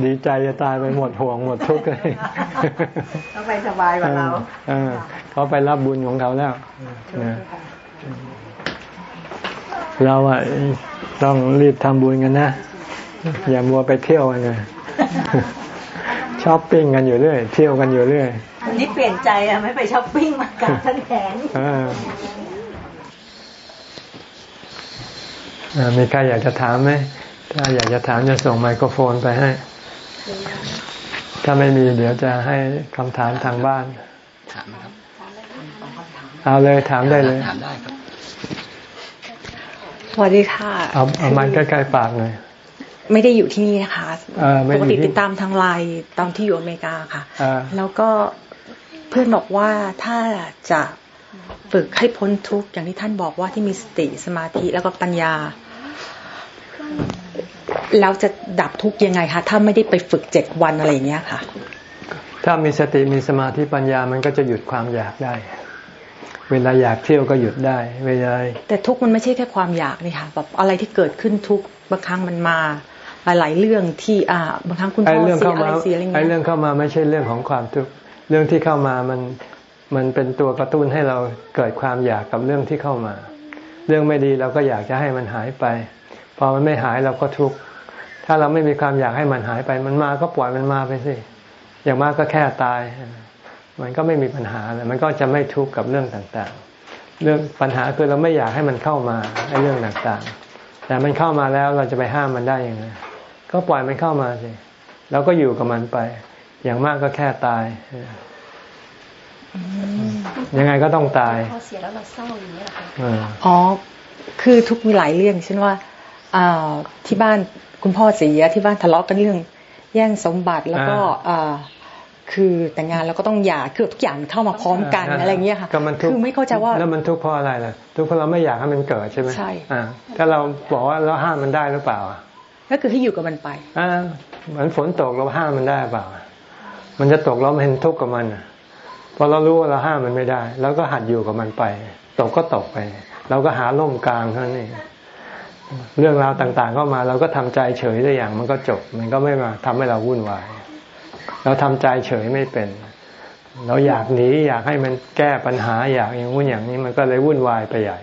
ดีใจจะตายไปหมดห่วงหมดทุกข์เลยเขาไปสบายกว่าเราเขาไปรับบุญของเขาแล้วเราอะต้องรีบทำบุญกันนะ อย่ามัวไปเที่ยวกันเลยช้อปปิ้งกันอยู่เรื่อย เที่ยวกันอยู่เรื่อยอันนี้เปลี่ยนใจอะไม่ไปช้อปปิ้งมากับท่านแขนมีใครอยากจะถามไหม ถ้าอยากจะถามจะส่งไมโครโฟนไปให้ ถ้าไม่มีเดี๋ยวจะให้คำถามทางบ้าน ถามครับเอาเลยถามได้เลย ถามได้ครับ สวัสดีค่ะ เอาเอามันใกล้ๆปากหน่อย ไม่ได้อยู่ที่นี่นะคะปกติติดตามทางไลน์ตอนที่อยู่อเมริกาค่ะ แล้วก็เพื่อนบอกว่าถ้าจะฝึกให้พ้นทุกข์อย่างที่ท่านบอกว่าที่มีสติสมาธิแล้วก็ปัญญา แล้วจะดับทุกข์ยังไงคะ ถ้าไม่ได้ไปฝึกเจ็ดวันอะไรเงี้ยค่ะ ถ้ามีสติมีสมาธิปัญญามันก็จะหยุดความอยากได้ เวลาอยากเที่ยวก็หยุดได้ เวลาแต่ทุกข์มันไม่ใช่แค่ความอยากนี่ค่ะแบบอะไรที่เกิดขึ้นทุกบางครั้งมันมาหลายๆเรื่องที่อ่าบางครั้งคุณพ่อเสียอะไรเสียอะไรเงี้ยไอ้เรื่องเข้ามาไม่ใช่เรื่องของความทุกข์เรื่องที่เข้ามามันมันเป็นตัวกระตุ้นให้เราเกิดความอยากกับเรื่องที่เข้ามา เรื่องไม่ดีเราก็อยากจะให้มันหายไป พอมันไม่หายเราก็ทุกข์ ถ้าเราไม่มีความอยากให้มันหายไป มันมาก็ปล่อยมันมาไปสิ อย่างมากก็แค่ตาย มันก็ไม่มีปัญหาเลยมันก็จะไม่ทุกข์กับเรื่องต่างๆ เรื่องปัญหาคือเราไม่อยากให้มันเข้ามาไอ้เรื่องต่างๆ แต่มันเข้ามาแล้วเราจะไปห้ามมันได้ยังไง ก็ปล่อยมันเข้ามาสิ แล้วก็อยู่กับมันไป อย่างมากก็แค่ตาย ยังไงก็ต้องตายพอเสียแล้วเราเศร้าอย่างนี้หรออ๋อ คือทุกมีหลายเรื่องเช่นว่าอ่าที่บ้าน คุณพ่อเสียที่บ้านทะเลาะกันเรื่อง แย่งสมบัติแล้วก็อ่าคือแต่งงานแล้วก็ต้องหย่าคือทุกอย่างเข้ามาพร้อมกันอะไรเงี้ยค่ะคือไม่เข้าใจว่าแล้วมันทุกข์เพราะอะไรล่ะทุกข์เพราะเราไม่อยากให้มันเกิดใช่ไหมใช่ถ้าเราบอกว่าเราห้ามมันได้หรือเปล่าก็คือให้อยู่กับมันไปอ่าเหมือนฝนตกเราห้ามมันได้เปล่า มันจะตกเราไม่เห็นทุกข์กับมันพอเรารู้ว่าเราห้ามมันไม่ได้ แล้วก็หัดอยู่กับมันไป ตกก็ตกไป เราก็หาล่มกลางเท่านั้นเอง เรื่องราวต่างๆ เข้ามาเราก็ทำใจเฉยได้อย่างมันก็จบ มันก็ไม่มาทำให้เราวุ่นวาย เราทำใจเฉยไม่เป็น เราอยากหนีอยากให้มันแก้ปัญหาอยากอย่างนู้นอย่างนี้มันก็เลยวุ่นวายไปใหญ่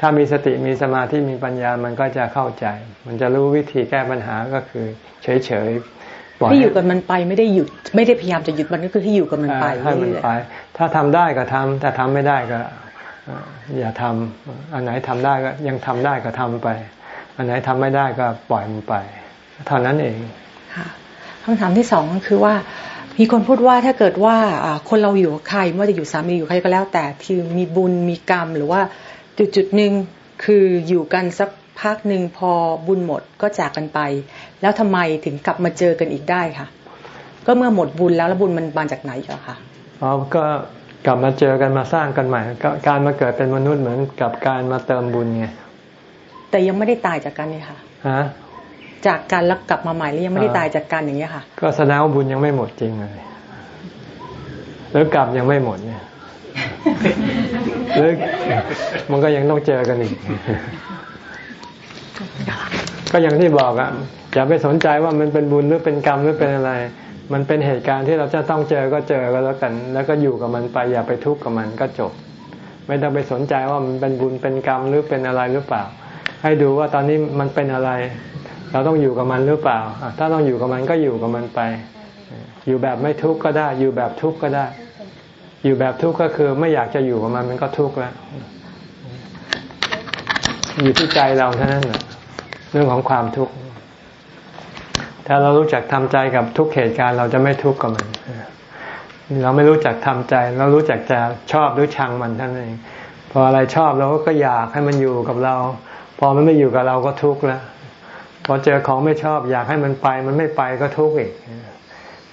ถ้ามีสติมีสมาธิมีปัญญามันก็จะเข้าใจ มันจะรู้วิธีแก้ปัญหาก็คือ เฉยให้อยู่กับมันไปไม่ได้หยุดไม่ได้พยายามจะหยุดมันก็คือให้อยู่กับมันไปให้มันไป ถ้าทำได้ก็ทำถ้าทำไม่ได้ก็ อย่าทำอันไหนทำได้ก็ยังทำได้ก็ทำไป อันไหนทำไม่ได้ก็ปล่อยมันไป เท่านั้นเองค่ะคำถามที่สองก็คือว่ามีคนพูดว่าถ้าเกิดว่าคนเราอยู่กับใครไม่ว่าจะอยู่สามีอยู่ใครก็แล้ว แต่ที่มีบุญมีกรรม หรือว่าจุดจุดหนึ่งคืออยู่กันสักพักหนึ่งพอบุญหมดก็จากกันไป แล้วทำไมถึงกลับมาเจอกันอีกได้คะก็เมื่อหมดบุญแล้วแล้วบุญมันมาจากไหนเหรอคะอ๋อก็ กลับมาเจอกันมาสร้างกันใหม่ การมาเกิดเป็นมนุษย์เหมือนกับการมาเติมบุญไงแต่ยังไม่ได้ตายจากกันเลยค่ะฮะจากการแล้วกลับมาใหม่แล้วยังไม่ได้ตายจากกันอย่างนี้ค่ะ ก็แสดงว่าบุญยังไม่หมดจริงเลยแล้วกลับยังไม่หมดเนี่ยหรือมันก็ยังต้องเจอกันอีก ก็อย่างที่บอกอะอย่าไปสนใจว่ามันเป็นบุญหรือเป็นกรรมหรือเป็นอะไร มันเป็นเหตุการณ์ที่เราจะต้องเจอก็เจอก็แล้วกัน แล้วก็อยู่กับมันไปอย่าไปทุกข์กับมันก็จบ ไม่ต้องไปสนใจว่ามันเป็นบุญเป็นกรรมหรือเป็นอะไรหรือเปล่า ให้ดูว่าตอนนี้มันเป็นอะไร เราต้องอยู่กับมันหรือเปล่า ถ้าต้องอยู่กับมันก็อยู่กับมันไป อยู่แบบไม่ทุกข์ก็ได้ อยู่แบบทุกข์ก็ได้ อยู่แบบทุกข์ก็คือไม่อยากจะอยู่กับมันมันก็ทุกข์แล้ว อยู่ที่ใจเราเท่านั้นเรื่องของความทุกข์ ถ้าเรารู้จักทำใจกับทุกเหตุการณ์เราจะไม่ทุกข์กับมัน เราไม่รู้จักทำใจ เรารู้จักจะชอบหรือชังมันท่านเอง พออะไรชอบเราก็อยากให้มันอยู่กับเรา พอมันไม่อยู่กับเราก็ทุกข์แล้วพอเจอของไม่ชอบอยากให้มันไป มันไม่ไปก็ทุกข์อีก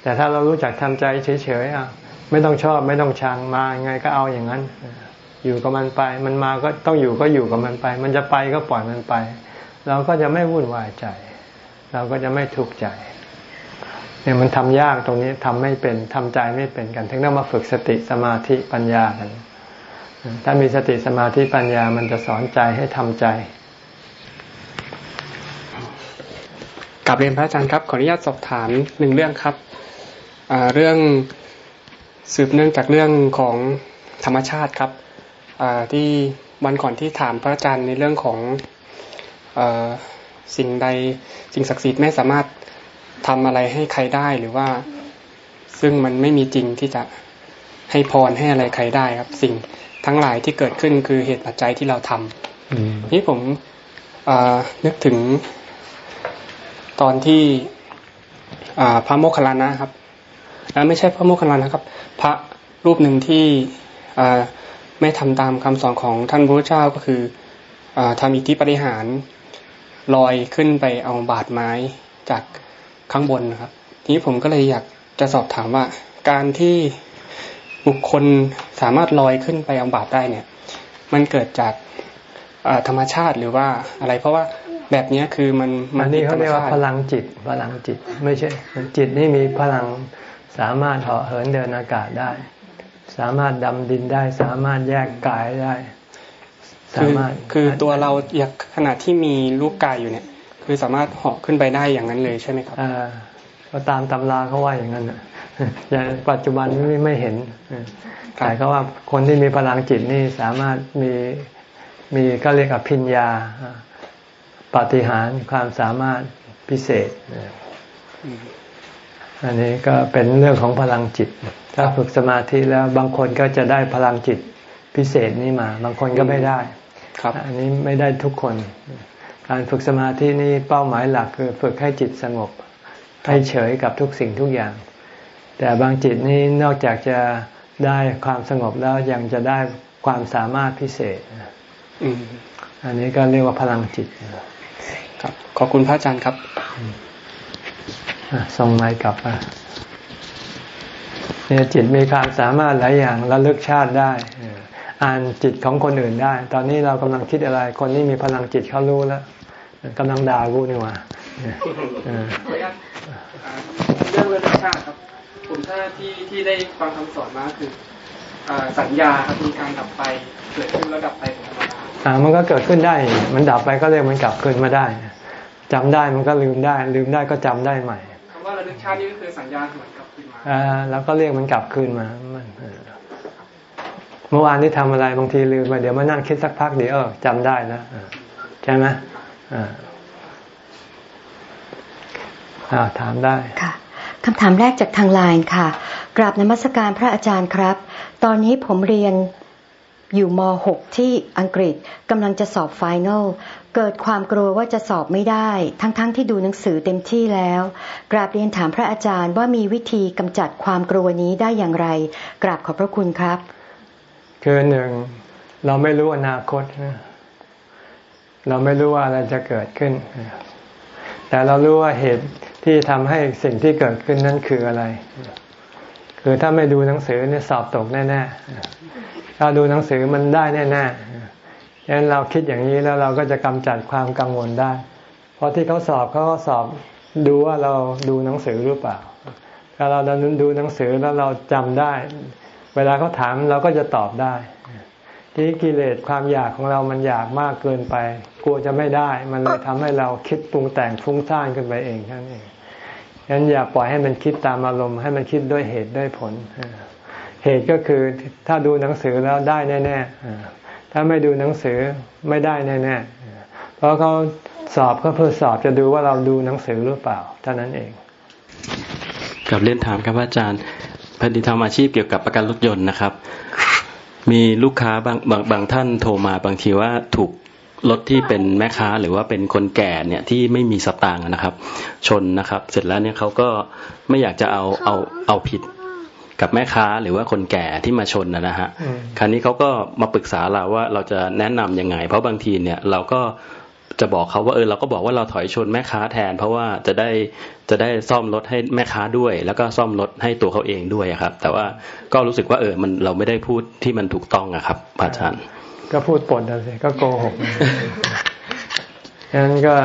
แต่ถ้าเรารู้จักทำใจเฉยๆอะไม่ต้องชอบไม่ต้องชังมาไงก็เอาอย่างนั้น อยู่กับมันไป มันมาก็ต้องอยู่ก็อยู่กับมันไป มันจะไปก็ปล่อยมันไป เราก็จะไม่วุ่นวายใจ เราก็จะไม่ทุกข์ใจเนี่ยมันทำยากตรงนี้ทำไม่เป็นทำใจไม่เป็นกัน ถึงต้องมาฝึกสติสมาธิปัญญากัน ถ้ามีสติสมาธิปัญญามันจะสอนใจให้ทำใจกลับเรียนพระอาจารย์ครับขออนุญาตสอบถามหนึ่งเรื่องครับเรื่องสืบเนื่องจากเรื่องของธรรมชาติครับที่วันก่อนที่ถามพระอาจารย์ในเรื่องของ สิ่งใดสิ่งศักดิ์สิทธิ์ไม่สามารถทำอะไรให้ใครได้หรือว่า ซึ่งมันไม่มีจริงที่จะให้พรให้อะไรใครได้ครับ สิ่งทั้งหลายที่เกิดขึ้นคือเหตุปัจจัยที่เราทำนี่ผมนึกถึง ตอนที่พระโมคคัลลานะครับไม่ใช่พระโมคคัลลานะครับ พระรูปหนึ่งที่ไม่ทำตามคำสอนของท่านพระเจ้าก็คืออทำอิทธิปฏิหาร ลอยขึ้นไปเอาบาดไม้จากข้างบนนะครับ ทีนี้ผมก็เลยอยากจะสอบถามว่า การที่บุคคลสามารถลอยขึ้นไปเอาบาดได้เนี่ย มันเกิดจากธรรมชาติหรือว่าอะไรเพราะว่าแบบนี้คือมันมันนี่เขาเรียกว่าพลังจิตพลังจิต ไม่ใช่ จิตนี่มีพลังสามารถเหาะเหินเดินอากาศได้ สามารถดำดินได้ สามารถแยกกายได้ คือคือตัวเราอยากขณะที่มีรูปกายอยู่เนี่ย คือสามารถเหาะขึ้นไปได้อย่างนั้นเลยใช่ไหมครับอ่าก็ตามตำราเขาว่าอย่างนั้นอย่างปัจจุบันไม่ไม่เห็นแต่เขาว่าคนที่มีพลังจิตนี่สามารถมีมีก็เรียกว่าพิญญาปฏิหารความสามารถพิเศษอันนี้ก็เป็นเรื่องของพลังจิต ถ้าฝึกสมาธิแล้วบางคนก็จะได้พลังจิตพิเศษนี้มา บางคนก็ไม่ได้ ครับ อันนี้ไม่ได้ทุกคน การฝึกสมาธินี่เป้าหมายหลักคือฝึกให้จิตสงบให้เฉยกับทุกสิ่งทุกอย่าง แต่บางจิตนี่นอกจากจะได้ความสงบแล้วยังจะได้ความสามารถพิเศษอันนี้ก็เรียกว่าพลังจิตครับขอบคุณพระอาจารย์ครับส่งไม้กลับมาเนี่ยจิตมีความสามารถหลายอย่างระลึกชาติได้ อ่านจิตของคนอื่นได้ ตอนนี้เรากำลังคิดอะไร คนนี้มีพลังจิตเขารู้แล้วกำลังด่ากูนี่ว่าเรื่องระลึกชาติครับ ผมถ้าที่ที่ได้ฟังคำสอนมาคือสัญญาครับมีการดับไปเกิดขึ้นแล้วดับไปเป็นธรรมดาอ่ามันก็เกิดขึ้นได้ มันดับไปก็เลยมันกลับคืนมาได้จำได้มันก็ลืมได้ ลืมได้ก็จำได้ใหม่คำว่าระลึกชาตินี่ก็คือสัญญาเหมือนกลับคืนมาอ่าแล้วก็เรียกมันกลับคืนมามัน เมื่อวานนี้ทำอะไรบางทีลืมไปเดี๋ยวมานั่งคิดสักพักเดี๋ยวจำได้นะใช่ไหมอ่าถามได้ค่ะคำถามแรกจากทางไลน์ค่ะ กราบนมัสการพระอาจารย์ครับ ตอนนี้ผมเรียนอยู่ม .6 ที่อังกฤษกำลังจะสอบไฟแนลเกิดความกลัวว่าจะสอบไม่ได้ ทั้งๆทที่ดูหนังสือเต็มที่แล้ว กราบเรียนถามพระอาจารย์ว่ามีวิธีกำจัดความกลัวนี้ได้อย่างไร กราบขอบพระคุณครับ คือหนึ่งเราไม่รู้อนาคต เราไม่รู้ว่าอะไรจะเกิดขึ้น แต่เรารู้ว่าเหตุที่ทำให้สิ่งที่เกิดขึ้นนั้นคืออะไร คือถ้าไม่ดูหนังสือเนี่ยสอบตกแน่ๆถ้าดูหนังสือมันได้แน่ๆดังนั้นเราคิดอย่างนี้แล้วเราก็จะกำจัดความกังวลได้ เพราะที่เขาสอบเขาก็สอบดูว่าเราดูหนังสือหรือเปล่า ถ้าเราดูหนังสือแล้วเราจำได้ เวลาเขาถามเราก็จะตอบได้ ที่กิเลสความอยากของเรามันอยากมากเกินไป กลัวจะไม่ได้ มันเลยทำให้เราคิดปรุงแต่งฟุ้งซ่านขึ้นไปเองแค่นั้นเองฉะนั้นอย่าปล่อยให้มันคิดตามอารมณ์ให้มันคิดด้วยเหตุด้วยผล เหตุก็คือถ้าดูหนังสือแล้วได้แน่ๆถ้าไม่ดูหนังสือไม่ได้แน่ๆเพราะเขาสอบก็เพื่อสอบจะดูว่าเราดูหนังสือหรือเปล่าเท่านั้นเอง กับเรียนถามครับอาจารย์ พันธิธรรมอาชีพเกี่ยวกับประกันรถยนต์นะครับ มีลูกค้าบางบางบางท่านโทรมาบางทีว่าถูกรถที่เป็นแม่ค้าหรือว่าเป็นคนแก่เนี่ยที่ไม่มีสตางค์นะครับ ชนนะครับ เสร็จแล้วเนี่ยเขาก็ไม่อยากจะเอาเอาเอาผิดกับแม่ค้าหรือว่าคนแก่ที่มาชนนะฮะคราวนี้เขาก็มาปรึกษาเราว่าเราจะแนะนํำยังไง เพราะบางทีเนี่ยเราก็ จะบอกเขาว่าเออเราก็บอกว่าเราถอยชนแม่ค้าแทน เพราะว่าจะได้จะได้ซ่อมรถให้แม่ค้าด้วย แล้วก็ซ่อมรถให้ตัวเขาเองด้วยครับ แต่ว่าก็รู้สึกว่าเออมันเราไม่ได้พูดที่มันถูกต้องอะครับอาจารย์ ก็พูดปนเอาสิก็โกหกฉะนั้นก็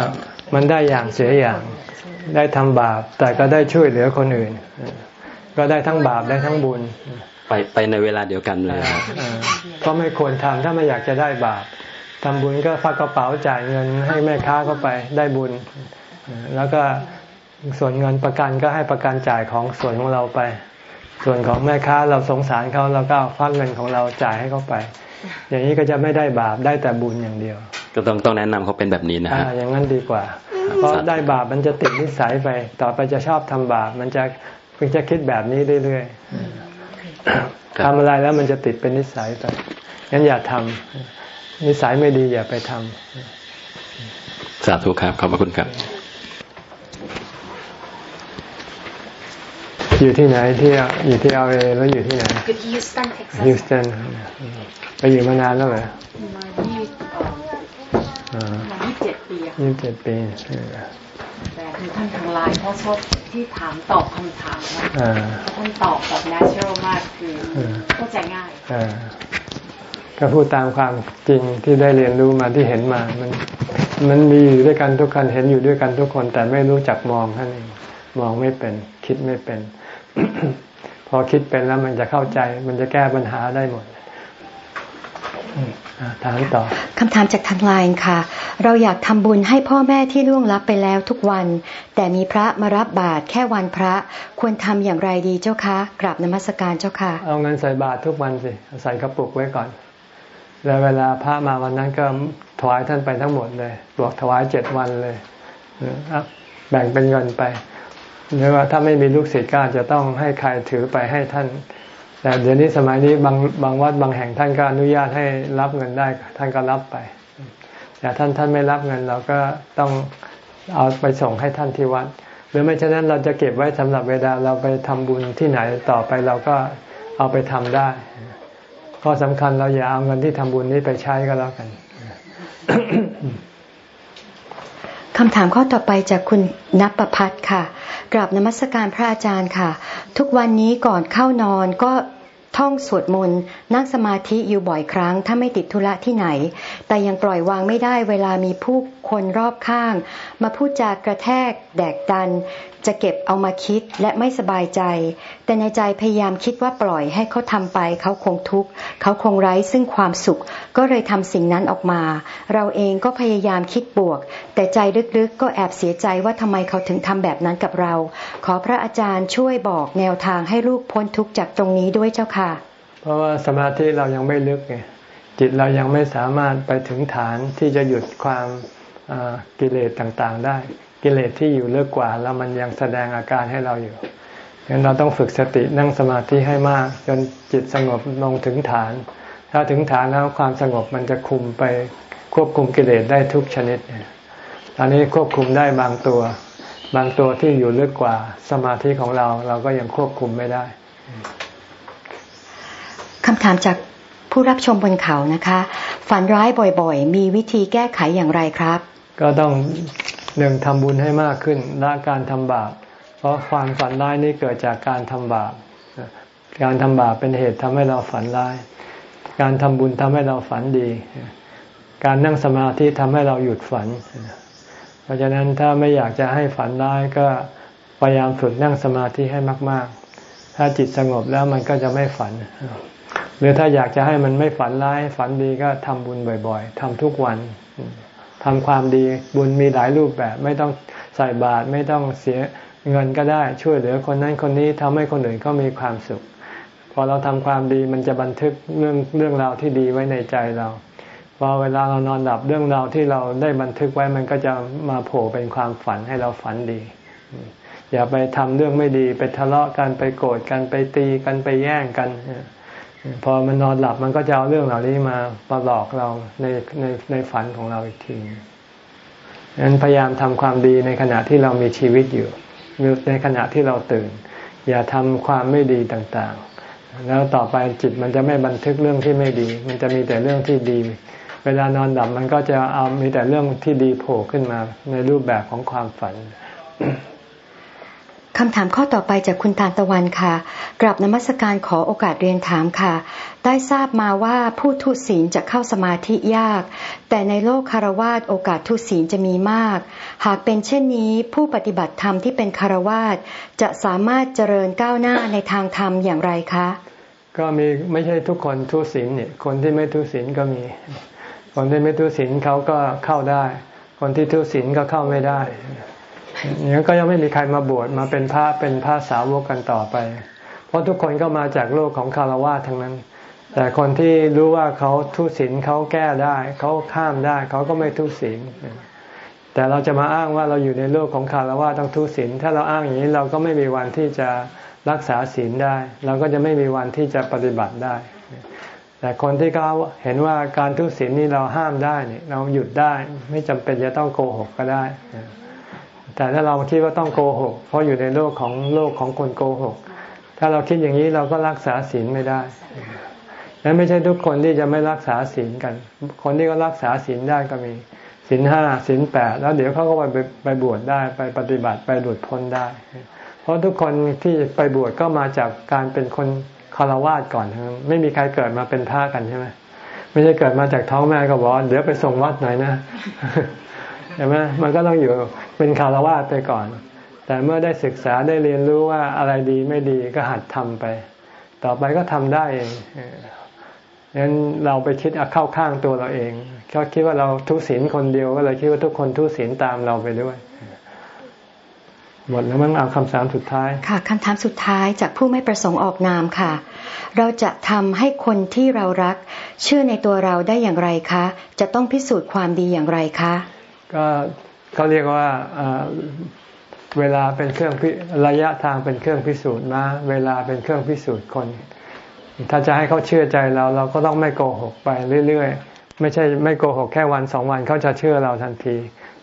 มันได้อย่างเสียอย่างได้ทำบาป แต่ก็ได้ช่วยเหลือคนอื่น ก็ได้ทั้งบาปได้ทั้งบุญ ไปไปในเวลาเดียวกันเลยก็ไม่ควรทำถ้าไม่อยากจะได้บาป ทำบุญก็ฟักกระเป๋าจ่ายเงินให้แม่ค้าเข้าไปได้บุญ แล้วก็ส่วนเงินประกันก็ให้ประกันจ่ายของส่วนของเราไป ส่วนของแม่ค้าเราสงสารเขาเราก็ฟักเงินของเราจ่ายให้เขาไป อย่างนี้ก็จะไม่ได้บาปได้แต่บุญอย่างเดียว ก็ต้องต้องแนะนำเขาเป็นแบบนี้นะฮะอย่างนั้นดีกว่า เพราะได้บาปมันจะติดนิสัยไป ต่อไปจะชอบทำบาปมันจะมันจะคิดแบบนี้เรื่อยๆทำอะไรแล้วมันจะติดเป็นนิสัยไปงั้นอย่าทำ นิสัยไม่ดีอย่าไปทำสาธุครับ ขอบพระคุณครับ อยู่ที่ไหนที่อยู่ที่เอเอแล้วอยู่ที่ไหนอยู่ที่ฮิวสตันเท็กซัสฮิวสตันไปอยู่มานานแล้วเหรอมายี่ยี่สิบเจ็ดปียี่สิบเจ็ดปีแต่คือท่านทางไลน์เพราะชอบที่ถามตอบคำถามนะท่านตอบแบบ natural มากคือเข้าใจง่าย ก็พูดตามความจริงที่ได้เรียนรู้มาที่เห็นมา มันมันมีอยู่ด้วยกันทุกคนเห็นอยู่ด้วยกันทุกคน แต่ไม่รู้จักมองท่านเองมองไม่เป็น คิดไม่เป็น พอคิดเป็นแล้วมันจะเข้าใจ มันจะแก้ปัญหาได้หมดถามต่อคำถามจากทางไลน์ค่ะ เราอยากทำบุญให้พ่อแม่ที่ล่วงลับไปแล้วทุกวัน แต่มีพระมารับบาตรแค่วันพระ ควรทำอย่างไรดีเจ้าคะกราบนมัสการเจ้าค่ะเอาเงินใส่บาตรทุกวันสิ ใส่กระปุกไว้ก่อน แล้วเวลาพระมาวันนั้นก็ถวายท่านไปทั้งหมดเลยบวกถวายเจ็ดวันเลยแบ่งเป็นเงินไปหรือว่าถ้าไม่มีลูกศิษย์ก็จะต้องให้ใครถือไปให้ท่าน แต่เดี๋ยวนี้สมัยนี้บางบางวัดบางแห่งท่านก็อนุญาตให้รับเงินได้ ท่านก็รับไป แต่ท่านท่านไม่รับเงินเราก็ต้องเอาไปส่งให้ท่านที่วัด หรือไม่เช่นนั้นเราจะเก็บไว้สำหรับเวลาเราไปทำบุญที่ไหนต่อไปเราก็เอาไปทำได้ ข้อสำคัญเราอย่าเอาเงินที่ทำบุญนี้ไปใช้ก็แล้วกันคำถามข้อต่อไปจากคุณนับประพัฒค่ะ กราบนมัสการพระอาจารย์ค่ะ ทุกวันนี้ก่อนเข้านอนก็ท่องสวดมนต์นั่งสมาธิอยู่บ่อยครั้ง ถ้าไม่ติดธุระที่ไหน แต่ยังปล่อยวางไม่ได้เวลามีผู้คนรอบข้าง มาพูดจากระแทก แดกดันจะเก็บเอามาคิดและไม่สบายใจ แต่ในใจพยายามคิดว่าปล่อยให้เขาทำไปเขาคงทุกข์เขาคงไร้ซึ่งความสุข ก็เลยทำสิ่งนั้นออกมา เราเองก็พยายามคิดบวก แต่ใจลึกๆ ก็แอบเสียใจว่าทำไมเขาถึงทำแบบนั้นกับเรา ขอพระอาจารย์ช่วยบอกแนวทางให้ลูกพ้นทุกข์จากตรงนี้ด้วยเจ้าค่ะ เพราะว่าสมาธิเรายังไม่ลึกไงจิตเรายังไม่สามารถไปถึงฐานที่จะหยุดความกิเลสต่างๆได้ กิเลสที่อยู่เลิกกว่า แล้วมันยังแสดงอาการให้เราอยู่งั้นเราต้องฝึกสตินั่งสมาธิให้มาก จนจิตสงบลงถึงฐาน ถ้าถึงฐานแล้วความสงบมันจะคุมไปควบคุมกิเลสได้ทุกชนิดตอนนี้ควบคุมได้บางตัว บางตัวที่อยู่ลึกกว่าสมาธิของเราเราก็ยังควบคุมไม่ได้คำถามจากผู้รับชมบนเขานะคะ ฝันร้ายบ่อยๆ มีวิธีแก้ไขอย่างไรครับ ก็ต้อง หนึ่งทำบุญให้มากขึ้นละการทำบาป เพราะความฝันร้ายนี่เกิดจากการทำบาป การทำบาปเป็นเหตุทำให้เราฝันร้าย การทำบุญทำให้เราฝันดี การนั่งสมาธิทำให้เราหยุดฝัน เพราะฉะนั้นถ้าไม่อยากจะให้ฝันร้ายก็พยายามฝึกนั่งสมาธิให้มาก ๆ ถ้าจิตสงบแล้วมันก็จะไม่ฝัน หรือถ้าอยากจะให้มันไม่ฝันร้ายฝันดีก็ทำบุญบ่อย ๆทำทุกวัน ทำความดีบุญมีหลายรูปแบบ ไม่ต้องใส่บาตรไม่ต้องเสียเงินก็ได้ช่วยเหลือคนนั้นคนนี้ทำให้คนอื่นก็มีความสุข พอเราทำความดีมันจะบันทึกเรื่องเรื่องราวที่ดีไว้ในใจเราพอเวลาเรานอนหลับเรื่องราวที่เราได้บันทึกไว้มันก็จะมาโผล่เป็นความฝันให้เราฝันดี อย่าไปทำเรื่องไม่ดีไปทะเลาะกันไปโกรธกันไปตีกันไปแย่งกัน พอมันนอนหลับมันก็จะเอาเรื่องเหล่านี้มามาหลอกเราในในในฝันของเราอีกทีงนั้นพยายามทำความดีในขณะที่เรามีชีวิตอยู่ ในขณะที่เราตื่น อย่าทำความไม่ดีต่างๆ แล้วต่อไปจิตมันจะไม่บันทึกเรื่องที่ไม่ดี มันจะมีแต่เรื่องที่ดี เวลานอนหลับมันก็จะเอามีแต่เรื่องที่ดีโผล่ขึ้นมาในรูปแบบของความฝัน คำถามข้อต่อไปจากคุณทานตะวันค่ะ กลับนมัสการขอโอกาสเรียนถามค่ะ ได้ทราบมาว่าผู้ทุศีลจะเข้าสมาธิยาก แต่ในโลกคารวาสโอกาสทุศีลจะมีมาก หากเป็นเช่นนี้ผู้ปฏิบัติธรรมที่เป็นคารวาสจะสามารถเจริญก้าวหน้าในทางธรรมอย่างไรคะ ก็มีไม่ใช่ทุกคนทุศีลเนี่ยคนที่ไม่ทุศีลก็มี คนที่ไม่ทุศีลเขาก็เข้าได้ คนที่ทุศีลก็เข้าไม่ได้ อย่างนี้นก็ยังไม่มีใครมาบวชมาเป็นพระเป็นพระสาวกกันต่อไป เพราะทุกคนก็มาจากโลกของคารวะทั้งนั้น แต่คนที่รู้ว่าเขาทุศีลเขาแก้ได้ เขาข้ามได้ เขาก็ไม่ทุศีลแต่เราจะมาอ้างว่าเราอยู่ในโลกของคารวะต้องทุศีลถ้าเราอ้างอย่างนี้เราก็ไม่มีวันที่จะรักษาศีลได้ เราก็จะไม่มีวันที่จะปฏิบัติได้ แต่คนที่เขาเห็นว่าการทุศีลนี่เราห้ามได้เนี่ยเราหยุดได้ ไม่จำเป็นจะต้องโกหกก็ได้ แต่ถ้าเราคิดว่าต้องโกหก เพราะอยู่ในโลกของโลกของคนโกหก ถ้าเราคิดอย่างนี้เราก็รักษาศีลไม่ได้และไม่ใช่ทุกคนที่จะไม่รักษาศีลกัน คนที่ก็รักษาศีลได้ก็มีศีลห้าศีลแปดแล้วเดี๋ยวเขาก็ไปไปบวชได้ไปปฏิบัติไปหลุดพ้นได้ เพราะทุกคนที่ไปบวชก็มาจากการเป็นคนคารวะก่อน ไม่มีใครเกิดมาเป็นพระกันใช่ไหมไม่ใช่เกิดมาจากท้องแม่ก็บอกเดี๋ยวไปส่งวัดหน่อยนะ ใช่ไหมมันก็ต้องอยู่เป็นคารวะไปก่อน แต่เมื่อได้ศึกษาได้เรียนรู้ว่าอะไรดีไม่ดีก็หัดทำไป ต่อไปก็ทำได้เองงั้นเราไปคิดเข้าข้างตัวเราเองก็คิดว่าเราทุศีลคนเดียวก็เลยคิดว่าทุกคนทุศีลตามเราไปด้วยหมดแล้วมั้งเอาคำถามสุดท้าย ค่ะคำถามสุดท้ายจากผู้ไม่ประสงค์ออกนามค่ะ เราจะทำให้คนที่เรารัก เชื่อในตัวเราได้อย่างไรคะ จะต้องพิสูจน์ความดีอย่างไรคะ ก็เขาเรียกว่าเวลาเป็นเครื่องระยะทางเป็นเครื่องพิสูจน์มาเวลาเป็นเครื่องพิสูจน์คน ถ้าจะให้เขาเชื่อใจเรา เราก็ต้องไม่โกหกไปเรื่อยๆ ไม่ใช่ไม่โกหกแค่วันสองวันเขาจะเชื่อเราทันที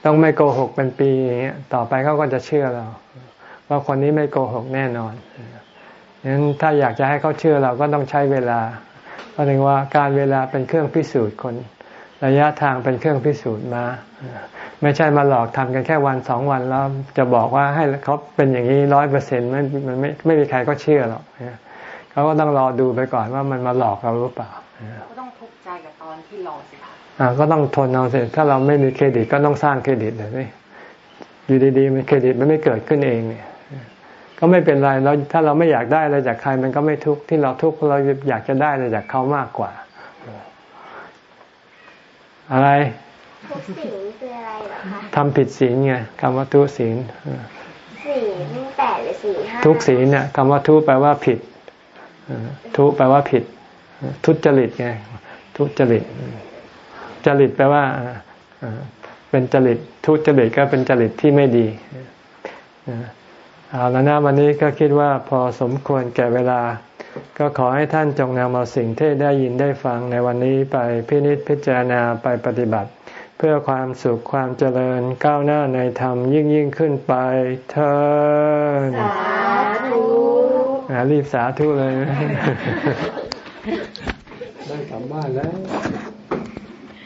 ต้องไม่โกหกเป็นปีอย่างเงี้ยต่อไปเขาก็จะเชื่อเรา ว่าคนนี้ไม่โกหกแน่นอนงั้นถ้าอยากจะให้เขาเชื่อเราก็ต้องใช้เวลาเพราะถึงว่าการเวลาเป็นเครื่องพิสูจน์คน ระยะทางเป็นเครื่องพิสูจน์มา ไม่ใช่มาหลอกทำกันแค่วันสองวันแล้วจะบอกว่าให้เขาเป็นอย่างนี้ร้อยเปอร์เซ็นต์ไม่มันไม่ไม่มีใครก็เชื่อหรอกเขาก็ต้องรอดูไปก่อนว่ามันมาหลอกเราหรือเปล่าก็ต้องทุกข์ใจกับตอนที่รอสิอ่าก็ต้องทนเอาสิถ้าเราไม่มีเครดิตก็ต้องสร้างเครดิตเลยอยู่ดีๆมันเครดิตมันไม่เกิดขึ้นเองเนี่ยก็ไม่เป็นไรเราถ้าเราไม่อยากได้อะไรจากใครมันก็ไม่ทุกข์ที่เราทุกข์เราอยากจะได้อะไรจากเขามากกว่า อะไร ทุกสิ่งคืออะไรหรอคะทำผิดศีลไงคำว่าทุศีลศีลแปดหรือศีลห้าทุกศีลเนี่ยคำว่าทุแปลว่าผิดทุแปลว่าผิด ทุจริตไงทุจริต จริตแปลว่าเป็นจริต ทุจริตก็เป็นจริตที่ไม่ดีเอาแล้วนะวันนี้ก็คิดว่าพอสมควรแก่เวลา ก็ขอให้ท่านจงนำเอาสิ่งที่ได้ยินได้ฟังในวันนี้ไปพินิจพิจารณาไปปฏิบัติ เพื่อความสุขความเจริญก้าวหน้าในธรรมยิ่งยิ่งขึ้นไปเธอสาธุรีบสาธุเลย ได้กลับบ้านแล้ว